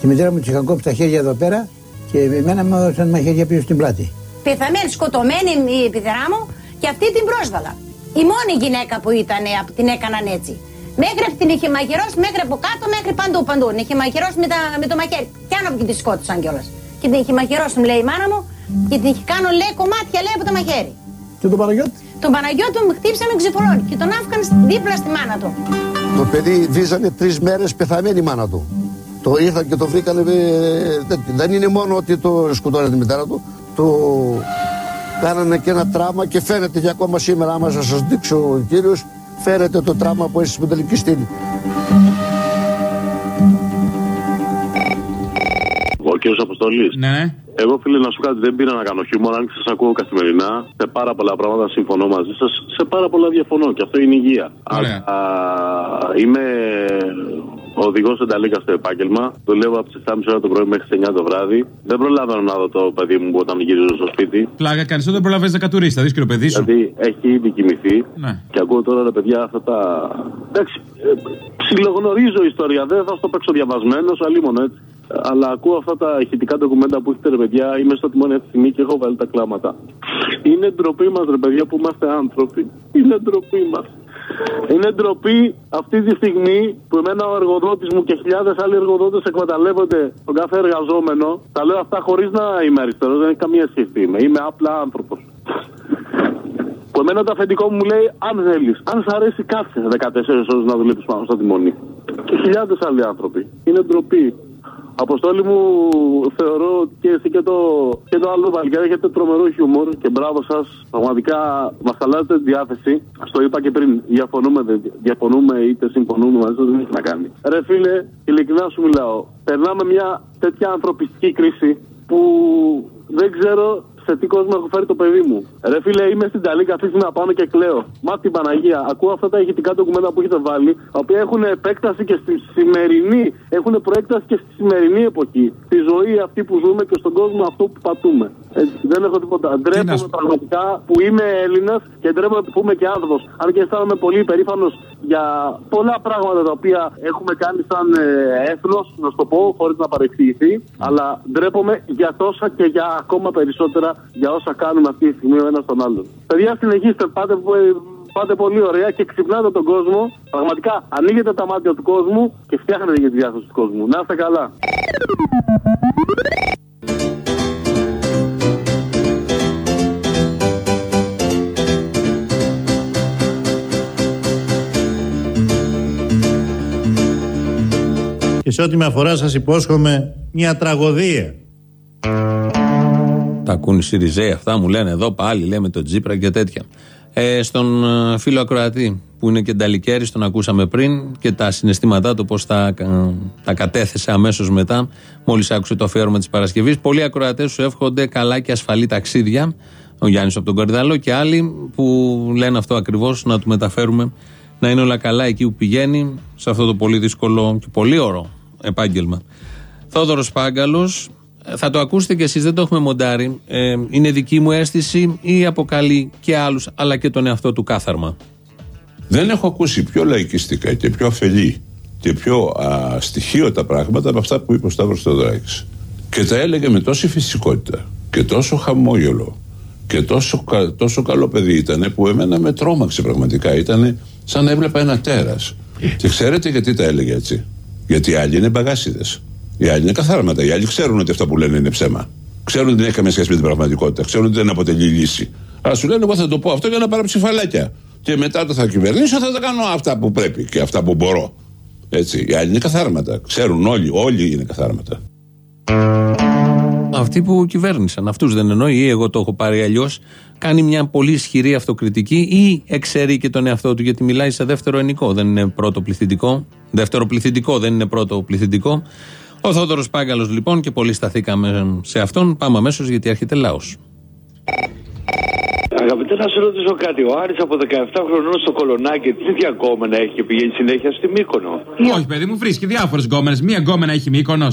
Speaker 24: τη μητέρα μου της είχαν κόψει τα χέρια εδώ πέρα και εμένα μου έδωσαν μαχαίρια πίσω στην πλάτη.
Speaker 25: Πεθαμένη, σκοτωμένη η πιδερά μου και αυτή την πρόσβαλα. Η μόνη γυναίκα που ήταν, ε, την έκαναν έτσι. Μέχρι την είχε μαγειρώσει, μέχρι από κάτω, μέχρι παντού παντού. Την είχε μαγειρώσει με, τα, με το μαχαίρι. Κι άνω και τη σκότωσαν κιόλας. Και την είχε μαγειρώσει, μου λέει η μάνα μου, και την είχε κάνω λέει κομμάτια λέει από το μαχαίρι.
Speaker 24: Και τον Παναγιώτη;
Speaker 25: Τον Παναγιώτη μου χτύπησε με ξυφολόνι και τον άφηκαν δίπλα στη μάνα του.
Speaker 26: Το παιδί βίζανε τρεις μέρες πεθαμένη η μάνα του. Το ήρθαν και το βρήκανε. ε, δεν- Δεν είναι μόνο ότι το σκοτώνε τη μητέρα του, το κάνανε και ένα τράμα και φαίνεται και ακόμα σήμερα, άμα σας δείξω ο κύριος, φαίνεται το τράμα που έχεις στην τελική στήλη.
Speaker 18: Ο κύριος Αποστολής.
Speaker 15: Ναι.
Speaker 18: Εγώ φίλε να σου πω κάτι, δεν πήρα να κάνω χιούμορ. Αν και σας ακούω καθημερινά, σε πάρα πολλά πράγματα συμφωνώ μαζί σας. Σε πάρα πολλά διαφωνώ και αυτό είναι υγεία.
Speaker 15: Ωραία.
Speaker 18: Α, είμαι οδηγός ενταλίκα στο επάγγελμα. Δουλεύω από τις 7.30 ώρα το πρωί μέχρι τις 9 το βράδυ. Δεν προλαβαίνω να δω το παιδί μου όταν γυρίζω στο σπίτι.
Speaker 15: Πλάκα κάνεις, δεν προλαβαίνει να κατουρίσει. Θα δεις και το παιδί σου.
Speaker 18: Δηλαδή έχει ήδη κοιμηθεί
Speaker 15: Ναι.
Speaker 18: και ακούω τώρα ρε παιδιά αυτά τα. Εντάξει, ε, ψιλογνωρίζω ιστορία. Δεν θα στο παίξω διαβασμένο, αλλήμον έτσι. Αλλά ακούω αυτά τα ηχητικά ντοκουμέντα που έχετε ρε παιδιά. Είμαι στο τιμόνι αυτή τη στιγμή και έχω βάλει τα κλάματα. Είναι ντροπή μας ρε παιδιά που είμαστε άνθρωποι. Είναι ντροπή μας. Είναι ντροπή αυτή τη στιγμή που εμένα ο εργοδότης μου και χιλιάδες άλλοι εργοδότες εκμεταλλεύονται τον κάθε εργαζόμενο. Τα λέω αυτά χωρίς να είμαι αριστερός, δεν έχει καμία σχέση. Είμαι, είμαι απλά άνθρωπος. Που εμένα το αφεντικό μου λέει: Αν θέλεις, αν σ' αρέσει, κάτσε 14 ώρες να δουλεύει πάνω στο τιμόνι. Και χιλιάδες άλλοι άνθρωποι. Είναι ντροπή. Αποστόλη μου, θεωρώ ότι και εσύ και το, και το άλλο βαλκάρι έχετε τρομερό χιούμορ και μπράβο σας. Πραγματικά μας αλλάζετε τη διάθεση. Στο είπα και πριν. Διαφωνούμε, δεν διαφωνούμε είτε συμφωνούμε μαζί σας, δεν έχει να κάνει. Ρε φίλε, ειλικρινά σου μιλάω. Περνάμε μια τέτοια ανθρωπιστική κρίση που δεν ξέρω σε τι κόσμο έχω φέρει το παιδί μου. Ρε φίλε, είμαι στην Ταλή, καθίστε να πάνω και κλαίω. Μα την Παναγία, ακούω αυτά τα ηχητικά ντοκουμέντα που έχετε βάλει, τα οποία έχουν επέκταση και στη σημερινή, έχουν προέκταση και στη σημερινή εποχή. Στη ζωή αυτή που ζούμε και στον κόσμο αυτό που πατούμε. Έτσι, δεν έχω τίποτα. Ντρέπομαι πραγματικά που είμαι Έλληνας και ντρέπομαι που είμαι και άνθρωπο. Αν και αισθάνομαι πολύ περήφανος για πολλά πράγματα τα οποία έχουμε κάνει σαν ε, έθνος, να σου το πω, χωρίς να παρεξηγηθεί. Αλλά ντρέπομαι για τόσα και για ακόμα περισσότερα για όσα κάνουμε αυτή τη στιγμή ο ένας τον άλλον. Παιδιά, συνεχίστε, πάτε, ε, πάτε πολύ ωραία και ξυπνάτε τον κόσμο. Πραγματικά ανοίγετε τα μάτια του κόσμου και φτιάχνετε για τη διάθεση του κόσμου. Να είστε καλά.
Speaker 1: Και σε ό,τι με αφορά σας υπόσχομαι μια τραγωδία.
Speaker 4: Τα ακούν οι Σιριζέοι αυτά, μου λένε εδώ πάλι, λέμε το Τζίπρα και τέτοια. Ε, στον ε, φίλο Ακροατή, που είναι και νταλικέρη, τον ακούσαμε πριν και τα συναισθήματά του πώς τα, ε, τα κατέθεσε αμέσως μετά, μόλις άκουσε το αφιέρωμα της Παρασκευής. Πολλοί ακροατές σου εύχονται καλά και ασφαλή ταξίδια. Ο Γιάννης από τον Κορυδαλό και άλλοι που λένε αυτό ακριβώς, να του μεταφέρουμε να είναι όλα καλά εκεί που πηγαίνει, σε αυτό το πολύ δύσκολο και πολύ ωραίο επάγγελμα. Θόδωρος Πάγκαλος, ε, θα το ακούσετε κι εσείς, δεν το έχουμε μοντάρει. Ε, είναι δική μου αίσθηση ή αποκαλεί και άλλους, αλλά και τον εαυτό του κάθαρμα;
Speaker 14: Δεν έχω ακούσει πιο λαϊκιστικά και πιο αφελή και πιο α, στοιχείωτα πράγματα από αυτά που είπε ο Σταύρος Θεοδωράκης. Και τα έλεγε με τόση φυσικότητα και τόσο χαμόγελο και τόσο, κα- τόσο καλό παιδί ήταν που εμένα με τρόμαξε πραγματικά. Ήταν σαν να έβλεπα ένα τέρας. Και ξέρετε γιατί τα έλεγε έτσι; Γιατί οι άλλοι είναι μπαγάσιδες. Οι άλλοι είναι καθάρματα. Οι άλλοι ξέρουν ότι αυτά που λένε είναι ψέμα. Ξέρουν ότι δεν έχει καμία σχέση με την πραγματικότητα. Ξέρουν ότι δεν αποτελεί λύση. Αλλά σου λένε, εγώ θα το πω αυτό για να πάρω ψηφαλάκια. Και μετά το θα κυβερνήσω, θα τα κάνω αυτά που πρέπει και αυτά που μπορώ. Έτσι. Οι άλλοι είναι καθάρματα. Ξέρουν όλοι, όλοι είναι καθάρματα.
Speaker 4: Αυτοί που κυβέρνησαν, αυτούς δεν εννοεί, ή εγώ το έχω πάρει αλλιώς. κάνει μια πολύ ισχυρή αυτοκριτική ή εξαιρεί και τον εαυτό του γιατί μιλάει σε δεύτερο ενικό. Δεν είναι πρώτο πληθυντικό. Δεύτερο πληθυντικό, δεν είναι πρώτο πληθυντικό. Ο Θόδωρος Πάγκαλος λοιπόν και πολύ σταθήκαμε σε αυτόν. Πάμε αμέσως γιατί έρχεται λαός.
Speaker 27: Αγαπητέ, να σε ρωτήσω κάτι. Ο Άρης από 17 χρονών στο κολονάκι, τι ίδια γκόμενα έχει και πηγαίνει συνέχεια στη Μύκονο;
Speaker 15: Όχι, παιδί μου, βρίσκει διάφορες γκόμενες. Μία γκόμενα έχει μήκονο.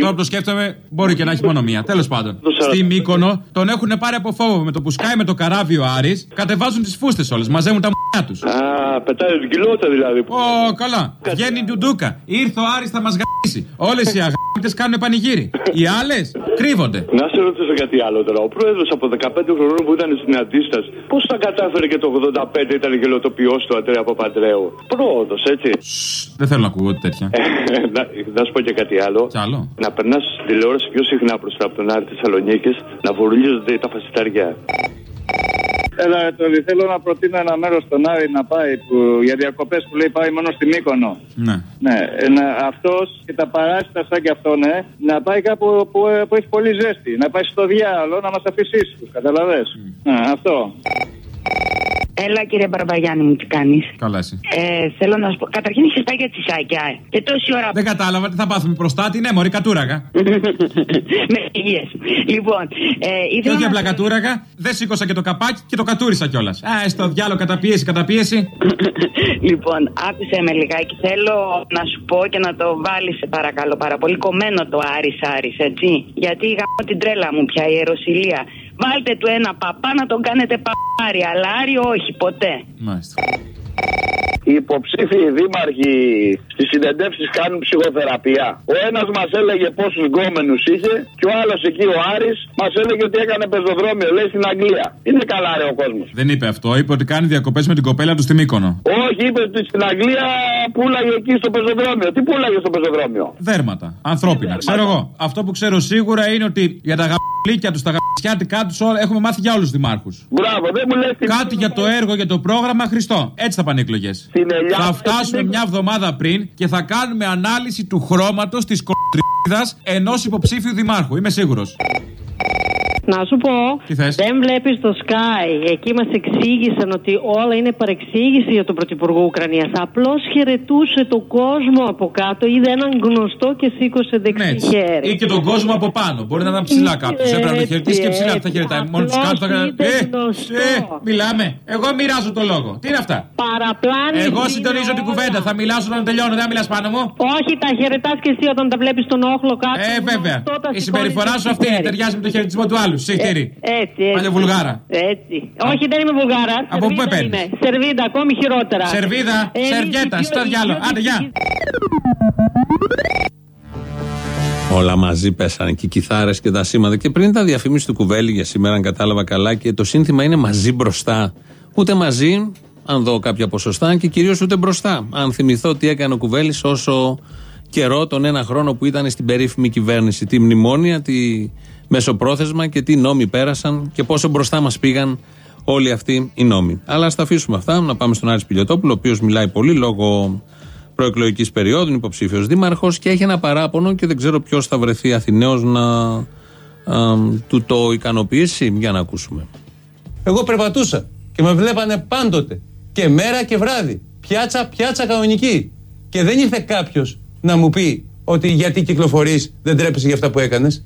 Speaker 15: Τώρα που το σκέφτομαι, μπορεί και να έχει μόνο μία. Τέλος πάντων. Στη μήκονο τον έχουν πάρει από φόβο. Με το που σκάει με το καράβι ο Άρης, κατεβάζουν τις φούστες όλες. Μαζεύουν τα μ***ια τους.
Speaker 27: Α, πετάει την κοιλότα δηλαδή.
Speaker 15: Ω, καλά. Βγαίνει η ντουντούκα. Ήρθε ο Άρης θα μας γαμίσει. Όλες οι αγάπητες κάνουν πανηγύρι. Οι άλλες κρύβονται.
Speaker 27: Να σε ρωτήσω κάτι άλλο τώρα. Ο πρόεδρος από 15 χρονών που ήταν στην αντίσταση, πώς τα κατάφερε και το 85 ήταν γελοτοποιός του Αντρέα Παπαντρέου; Πρόοδο, έτσι.
Speaker 15: Δεν θέλω να ακούω τέτοια.
Speaker 27: να, να σου πω και κάτι άλλο.
Speaker 15: Κι άλλο.
Speaker 27: Να περνάς στην τηλεόραση πιο συχνά μπροστά από τον Άρη Θεσσαλονίκης, να βουρλίζονται τα φασισταριά.
Speaker 28: Έλα, το θέλω να προτείνω ένα μέρος στον Άρη να πάει που, για διακοπές που λέει πάει μόνο στη Μύκονο.
Speaker 15: Ναι.
Speaker 28: Ναι, αυτός και τα παράσιτα σαν και αυτό, ναι, να πάει κάπου που, που έχει πολύ ζέστη. Να πάει στο διάλογο να μας αφήσει ήσυχους. Καταλαβέ. Ναι, αυτό.
Speaker 29: Έλα κύριε Μπαρμπαγιάννη μου, τι κάνεις;
Speaker 15: Καλά, εσύ.
Speaker 29: Ε, θέλω να σου πω. Καταρχήν είχε πάει για τσισάκια. ε. Και τόση ώρα.
Speaker 15: Δεν κατάλαβα τι θα πάθουμε προστάτη. Ναι, Μωρή, κατούραγα.
Speaker 29: Με υγείε. Λοιπόν, ε,
Speaker 15: Και
Speaker 29: ήθελα
Speaker 15: όχι
Speaker 29: να.
Speaker 15: απλά κατούραγα, δεν σήκωσα και το καπάκι και το κατούρισα κιόλας. Α, στο διάλογο καταπίεση, καταπίεση.
Speaker 29: Λοιπόν, άκουσε με λιγάκι. Θέλω να σου πω και να το βάλεις, σε παρακαλώ πάρα πολύ. Κομμένο το Άρης Άρης, έτσι. Γιατί γάμω την τρέλα μου πια, η Ιεροσιλία. Βάλτε του ένα παπά να τον κάνετε παπάρι, αλλά Άρη όχι, ποτέ.
Speaker 15: Μάλιστα.
Speaker 30: Οι υποψήφιοι δήμαρχοι στις συνεντεύξεις κάνουν ψυχοθεραπεία. Ο ένας μας έλεγε πόσους γκόμενους είχε και ο άλλος εκεί ο Άρης μας έλεγε ότι έκανε πεζοδρόμιο, λέει στην Αγγλία. Είναι καλά, ρε ο κόσμος.
Speaker 15: Δεν είπε αυτό, είπε ότι κάνει διακοπές με την κοπέλα του στη Μύκονο.
Speaker 30: Όχι, είπε ότι στην Αγγλία πουλάγε εκεί στο πεζοδρόμιο. Τι πουλάγε στο πεζοδρόμιο;
Speaker 15: Δέρματα. Ανθρώπινα. Ξέρω εγώ. Αυτό που ξέρω σίγουρα είναι ότι για τα γαμπλίκια τους, τα γαμπλικιάτικά του όλα έχουμε μάθει για όλους του δημάρχους.
Speaker 30: Μπράβο, δεν μου λες
Speaker 15: Κάτι για το έργο, για το πρόγραμμα Χριστό. Έτσι θα πάνε οι εκλογές.
Speaker 30: Ελιά
Speaker 15: Θα φτάσουμε μια εβδομάδα πριν και θα κάνουμε ανάλυση του χρώματος της κοτρίδας ενός υποψήφιου δημάρχου. Είμαι σίγουρος.
Speaker 31: Να σου πω,
Speaker 15: Τι θες;
Speaker 31: δεν βλέπεις το Sky. Εκεί μας εξήγησαν ότι όλα είναι παρεξήγηση για τον Πρωθυπουργό Ουκρανίας. Απλώς χαιρετούσε τον κόσμο από κάτω, είδε έναν γνωστό και σήκωσε δεξί
Speaker 15: Ναι, έτσι.
Speaker 31: χέρι.
Speaker 15: Ή και τον κόσμο από πάνω. Μπορεί να ήταν ψηλά κάποιο. Έπρεπε να το χαιρετήσεις και ψηλά που θα χαιρετάει. Μόνο τους κάτω θα κάνει.
Speaker 31: είδε
Speaker 15: Ε,
Speaker 31: γνωστό.
Speaker 15: ε, μιλάμε. Εγώ μοιράζω το λόγο. Τι είναι αυτά;
Speaker 31: Παραπλάνη.
Speaker 15: Εγώ συντονίζω την κουβέντα. Θα μιλάω όταν τελειώνω. Δεν μιλάς πάνω μου.
Speaker 31: Όχι, τα χαιρετάς και εσύ όταν τα βλέπεις στον όχλο κάτω.
Speaker 15: Ε, βέβαια.
Speaker 31: γνωστό, τα
Speaker 15: Η συμπεριφορά σου αυτή
Speaker 31: σηκώνεις
Speaker 15: ταιριάζει με το χαιρετισμό του άλλου. Συγχτήρι.
Speaker 31: Έτσι, έτσι.
Speaker 15: Άντε βουλγάρα.
Speaker 31: Έτσι. Όχι, δεν είμαι βουλγάρα.
Speaker 15: Από πού με
Speaker 31: Σερβίδα
Speaker 15: παίρνεις;
Speaker 31: είμαι. Σερβίδα, ακόμη χειρότερα.
Speaker 15: Σερβίδα,
Speaker 31: Ε,
Speaker 15: σερβιέτα,
Speaker 31: οι
Speaker 15: στο
Speaker 31: δυο-
Speaker 15: διάλογο.
Speaker 31: οι δυο-
Speaker 15: Άντε, γεια. Όλα μαζί πέσανε και οι κιθάρες και τα σήματα. Και πριν τα διαφήμιση του κουβέλι για σήμερα, αν κατάλαβα καλά, και το σύνθημα είναι μαζί μπροστά. Ούτε μαζί, αν δω κάποια ποσοστά, και κυρίως ούτε μπροστά. Αν θυμηθώ τι έκανε ο κουβέλης όσο καιρό, τον ένα χρόνο που ήταν στην περίφημη κυβέρνηση, τη μνημόνια, τη μεσοπρόθεσμα και τι νόμοι πέρασαν και πόσο μπροστά μας πήγαν όλοι αυτοί οι νόμοι. Αλλά ας τα αφήσουμε αυτά, να πάμε στον Άρης Πιλιοτόπουλο, ο οποίος μιλάει πολύ λόγω προεκλογικής περίοδου, είναι υποψήφιος δήμαρχος και έχει ένα παράπονο και δεν ξέρω ποιος θα βρεθεί Αθηναίος να α, του το ικανοποιήσει. Για να ακούσουμε.
Speaker 8: Εγώ περπατούσα και με βλέπανε πάντοτε. Και μέρα και βράδυ. Πιάτσα, πιάτσα κανονική. Και δεν ήρθε κάποιος να μου πει ότι γιατί κυκλοφορείς δεν τρέπεσαι για αυτά που έκανες.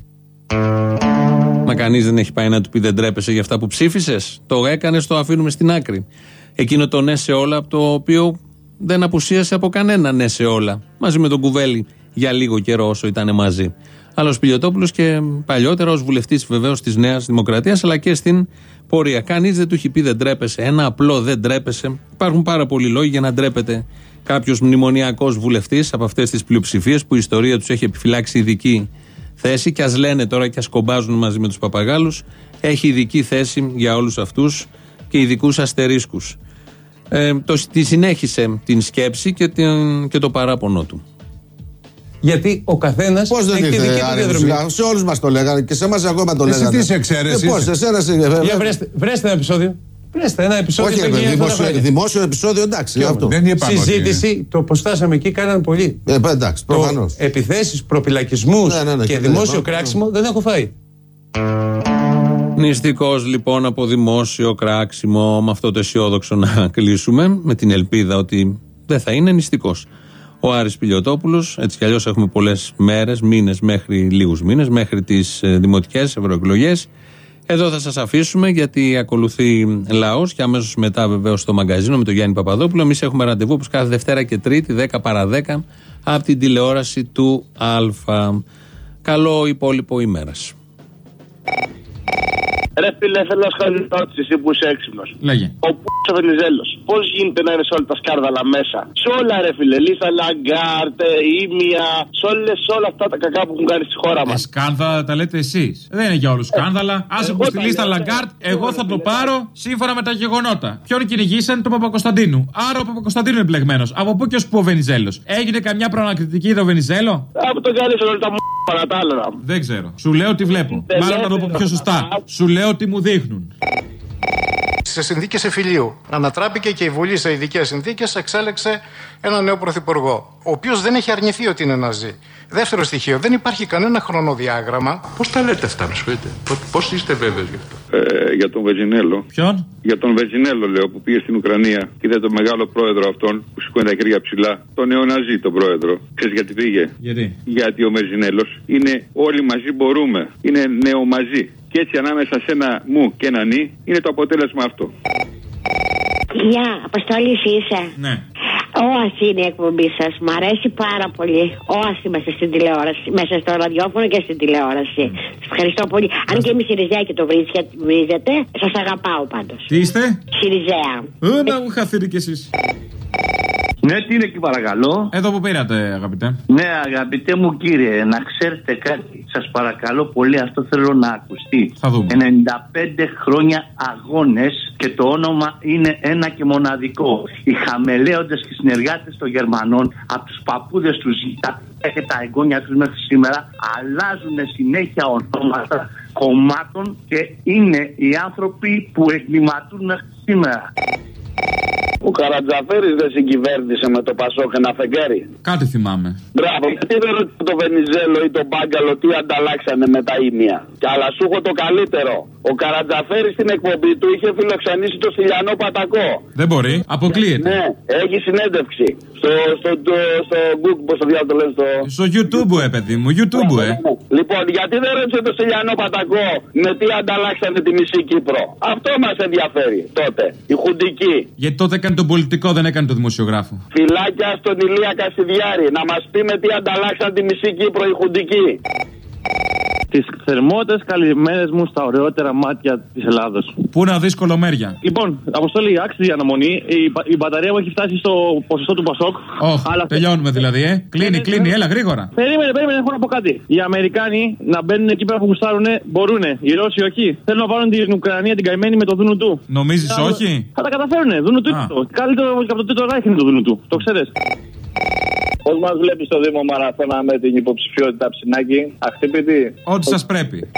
Speaker 4: Μα κανείς δεν έχει πάει να του πει δεν τρέπεσαι για αυτά που ψήφισες. Το έκανε, το αφήνουμε στην άκρη. Εκείνο το ναι σε όλα, από το οποίο δεν απουσίασε από κανένα ναι σε όλα. Μαζί με τον Κουβέλη για λίγο καιρό όσο ήταν μαζί. Άλλος Πιλιοτόπουλος και παλιότερα ως βουλευτής βεβαίως της Νέας Δημοκρατίας, αλλά και στην πορεία. Κανείς δεν του έχει πει δεν τρέπεσαι. Ένα απλό δεν τρέπεσαι. Υπάρχουν πάρα πολλοί λόγοι για να ντρέπεται κάποιος μνημονιακός βουλευτής από αυτές τις πλειοψηφίες που η ιστορία τους έχει επιφυλάξει ειδική θέση και ας λένε τώρα και ας κομπάζουν μαζί με τους παπαγάλους, έχει ειδική θέση για όλους αυτούς και ειδικούς αστερίσκους. Ε, το, τη συνέχισε την σκέψη και, την, και το παράπονο του.
Speaker 8: Γιατί ο καθένας
Speaker 32: Πώς δεν
Speaker 8: έχει τη δική
Speaker 32: ήρθε
Speaker 8: του
Speaker 32: Άρη
Speaker 8: διαδρομή.
Speaker 32: Μουσουλά, σε όλους μας το λέγανε και σε εμάς ακόμα το
Speaker 8: Εσύ
Speaker 32: λέγανε.
Speaker 8: τι σε εξαίρεσης
Speaker 32: Ε, Πώς,
Speaker 8: είσαι;
Speaker 32: εσένα σε- βέβαια.
Speaker 8: Για βρέστε, βρέστε ένα επεισόδιο. Βρέστε ένα επεισόδιο.
Speaker 32: Όχι,
Speaker 8: που
Speaker 32: ρε,
Speaker 8: έγινε
Speaker 32: παιδί,
Speaker 8: αυτά τα
Speaker 32: δημόσιο,
Speaker 8: χρόνια.
Speaker 32: δημόσιο επεισόδιο, εντάξει.
Speaker 8: Ποιο;
Speaker 32: αυτό.
Speaker 8: Συζήτηση, το πώς στάσαμε εκεί κάναν πολύ.
Speaker 32: Ε, εντάξει, προφανώς.
Speaker 8: Επιθέσεις, προπυλακισμούς
Speaker 32: Ναι, ναι, ναι,
Speaker 8: και
Speaker 32: και
Speaker 8: δημόσιο
Speaker 32: δεν-
Speaker 8: κράξιμο δεν έχω φάει.
Speaker 4: Νηστικό λοιπόν από δημόσιο κράξιμο, με αυτό το αισιόδοξο να κλείσουμε, με την ελπίδα ότι δεν θα είναι νηστικό. Ο Άρης Πιλιοτόπουλος, έτσι κι αλλιώς έχουμε πολλές μέρες, μήνες μέχρι λίγους μήνες, μέχρι τις δημοτικές ευρωεκλογές. Εδώ θα σας αφήσουμε γιατί ακολουθεί λαός και αμέσως μετά βεβαίως στο μαγκαζίνο με τον Γιάννη Παπαδόπουλο. Εμείς έχουμε ραντεβού όπως κάθε Δευτέρα και Τρίτη, 10 παρα 10, από την τηλεόραση του Α. Καλό υπόλοιπο ημέρας.
Speaker 33: Ρε φίλε, θέλω να σου κάνω μια ερώτηση, εσύ που είσαι έξυπνος.
Speaker 15: Λέγε.
Speaker 33: Ο που ο Βενιζέλος, πώς γίνεται να είναι σε όλα τα σκάνδαλα μέσα; Σε όλα, ρε φίλε. Λίστα Λαγκάρντ, Ίμια, σε, όλες, σε όλα αυτά τα κακά που έχουν κάνει στη χώρα μας.
Speaker 15: Ε, σκάνδαλα τα λέτε εσείς. Δεν είναι για όλους σκάνδαλα. Άσε που στη λίστα Λαγκάρντ, εγώ θα το πάρω σύμφωνα με τα γεγονότα. Ποιον κυνηγήσαν τον Παπακωνσταντίνου. Άρα ο Παπακοσταντίνου είναι μπλεγμένος. Από πού και ως πού ο Βενιζέλος. Έγινε καμιά προανακριτική το Βενιζέλο;
Speaker 33: Από τον καλύτερο όλα τα μου παρατάλληλα.
Speaker 15: Δεν ξέρω. Σου λέω τι βλέπω. Μάλλον να το πω πιο σωστά. Σου λέω τι μου δείχνουν.
Speaker 34: Σε συνθήκες εφηλίου ανατράπηκε και η Βουλή σε ειδικές συνθήκες εξέλεξε ένα νέο πρωθυπουργό, ο οποίος δεν έχει αρνηθεί ότι είναι ναζί. Δεύτερο στοιχείο, δεν υπάρχει κανένα χρονοδιάγραμμα.
Speaker 35: Πώς τα λέτε αυτά, με συγχωρείτε. Πώς είστε βέβαιο γι' αυτό;
Speaker 36: Ε, για τον Βεζινέλο.
Speaker 15: Ποιον;
Speaker 36: Για τον Βεζινέλο, λέω, που πήγε στην Ουκρανία και είδε τον μεγάλο πρόεδρο αυτόν που σηκώνει τα χέρια ψηλά. Τον νεοναζί τον πρόεδρο. Ξέρεις γιατί πήγε;
Speaker 15: Γιατί;
Speaker 36: Γιατί ο Βεζινέλος είναι όλοι μαζί μπορούμε. Είναι νεομαζί. Και έτσι ανάμεσα σε ένα μου και ένα νι είναι το αποτέλεσμα αυτό.
Speaker 16: Γεια, Αποστόλης είσαι.
Speaker 15: Ναι.
Speaker 16: Όαση είναι η εκπομπή σας. Μ' αρέσει πάρα πολύ. Όαση μέσα στην τηλεόραση. Μέσα στο ραδιόφωνο και στην τηλεόραση. Σας ευχαριστώ πολύ. Αν και είμαι Σιριζέα και το βρίσκε- βρίζετε, σας αγαπάω πάντως.
Speaker 15: Τι είστε;
Speaker 16: Σιριζέα.
Speaker 15: Ε, να μου χαθείτε κι εσείς.
Speaker 27: Ναι, τι είναι εκεί παρακαλώ.
Speaker 15: Εδώ που πήρατε, αγαπητέ.
Speaker 27: Ναι, αγαπητέ μου κύριε, να ξέρετε κάτι. Σας παρακαλώ πολύ, αυτό θέλω να ακουστεί.
Speaker 15: Θα δούμε.
Speaker 27: 95 χρόνια αγώνες και το όνομα είναι ένα και μοναδικό. Οι χαμελέοντες και συνεργάτες των Γερμανών από τους παππούδες τους και τα εγγόνια τους μέχρι σήμερα αλλάζουν συνέχεια ονόματα κομμάτων και είναι οι άνθρωποι που εγκληματούν μέχρι σήμερα.
Speaker 30: Ο Καρατζαφέρης δεν συγκυβέρνησε με το Πασόκ ένα φεγγάρι.
Speaker 15: Κάτι θυμάμαι.
Speaker 30: Μπράβο, γιατί δεν ρωτήσω το Βενιζέλο ή τον Μπάγκαλο τι ανταλλάξανε με τα ίμια. Και αλλά σου έχω το καλύτερο. Ο Καρατζαφέρης στην εκπομπή του είχε φιλοξενήσει το Στυλιανό Πατακό.
Speaker 15: Δεν μπορεί. Αποκλείεται.
Speaker 30: Ναι, έχει συνέντευξη. Στο, στο, στο, στο Google, πώς το διάλογο το λένε, στο.
Speaker 15: Στο YouTube, ε, παιδί μου. YouTube, ε.
Speaker 30: Λοιπόν, γιατί δεν ρώτησε το Στυλιανό Πατακό με τι ανταλλάξανε τη μισή Κύπρο; Αυτό μας ενδιαφέρει τότε. Η Χουντική.
Speaker 15: Γιατί τότε έκανε τον πολιτικό, δεν έκανε τον δημοσιογράφο.
Speaker 30: Φυλάκια στον Ηλία Κασιδιάρη. Να μας πει με τι ανταλλάξαν τη μισή Κύπρο η Χουντική.
Speaker 27: Τις θερμότερε καλημέρε μου στα ωραιότερα μάτια της Ελλάδος.
Speaker 15: Πού να δει κολομέρια.
Speaker 27: Λοιπόν, Αποστολή, άξιζε η αναμονή. Η, μπα- η μπαταρία μου έχει φτάσει στο ποσοστό του Πασόκ.
Speaker 15: Όχι, τελειώνουμε δηλαδή, ε. Κλείνει, κλείνει, έλα γρήγορα.
Speaker 27: Περίμενε, περίμενε, έχω να πω κάτι. Οι Αμερικάνοι να μπαίνουν εκεί πέρα που γουστάρουν, μπορούν. Οι Ρώσοι όχι. Θέλουν να πάρουν την Ουκρανία την καημένη με το δούνου του.
Speaker 15: Νομίζεις
Speaker 27: Θα-
Speaker 15: όχι;
Speaker 27: Θα τα καταφέρουν. Δούνου του είναι το. Καλύτερο και από το τρίτο ράιχ είναι το δούνου του. Το ξέρεις.
Speaker 30: Πώς μας βλέπεις στο Δήμο Μαραθώνα με την υποψηφιότητα ψινάκη, αχτύπητη;
Speaker 15: Ό,τι σας πρέπει.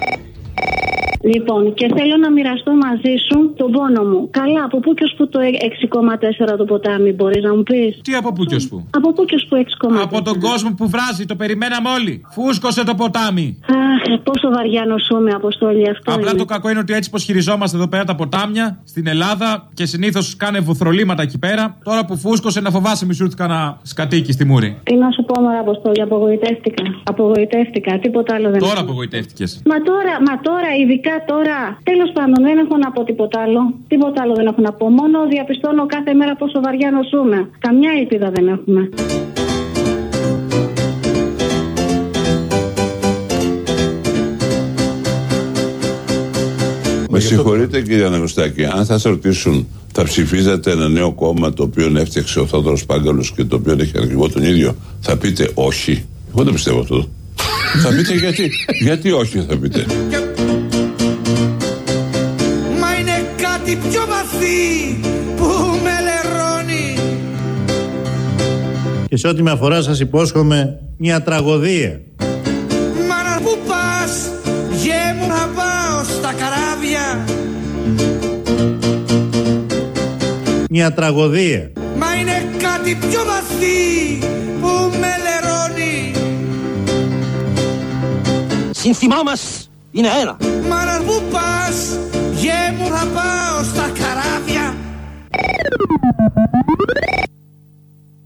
Speaker 37: Λοιπόν, και θέλω να μοιραστώ μαζί σου τον πόνο μου. Καλά, από πού και ως που το 6,4 το ποτάμι, μπορείς να μου πεις;
Speaker 15: Τι από πού και ως πού;
Speaker 37: Από πού και ως που 6,4.
Speaker 15: Από τον κόσμο που βράζει, το περιμέναμε όλοι. Φούσκωσε το ποτάμι.
Speaker 37: Αχ, πόσο βαριά νοσούμε, Αποστόλη αυτό.
Speaker 15: Απλά
Speaker 37: είναι.
Speaker 15: το κακό είναι ότι έτσι πως χειριζόμαστε εδώ πέρα τα ποτάμια στην Ελλάδα και συνήθως κάνε βουθρολίματα εκεί πέρα. Τώρα που φούσκωσε να φοβάσαι μη σου έρθει κανένα σκατίκι στη μούρη.
Speaker 37: Τι να σου πω, Μωρά Αποστόλη, απογοητεύτηκα. Απογοητεύτηκα, τίποτα άλλο δεν
Speaker 15: Τώρα
Speaker 37: έχω.
Speaker 15: απογοητεύτηκες.
Speaker 37: Μα τώρα, μα τώρα, ειδικά τώρα. Τέλος πάντων, δεν έχω να πω τίποτα άλλο. Τίποτα άλλο δεν έχω να πω. Μόνο διαπιστώνω κάθε μέρα πόσο βαριά νοσούμε. Καμιά ελπίδα δεν έχουμε.
Speaker 14: Με συγχωρείτε κύριε Αναγνωστάκη, αν θα σας ρωτήσουν, θα ψηφίζατε ένα νέο κόμμα το οποίο έφτιαξε ο Θόδωρος Πάγκαλος και το οποίο έχει αρχηγό τον ίδιο, θα πείτε όχι; Εγώ δεν πιστεύω αυτό. θα πείτε γιατί; γιατί όχι, θα πείτε;
Speaker 21: Πιο βαθύ που με λερώνει
Speaker 1: Και σε ό,τι με αφορά σας υπόσχομαι μια τραγωδία.
Speaker 21: Μα να που πας γέμου να πάω στα καράβια
Speaker 1: Μια τραγωδία.
Speaker 21: Μα είναι κάτι πιο βαθύ που με λερώνει
Speaker 38: Σύνθημά μας είναι ένα.
Speaker 21: Μα να που Γιέ μου θα πάω στα καράβια.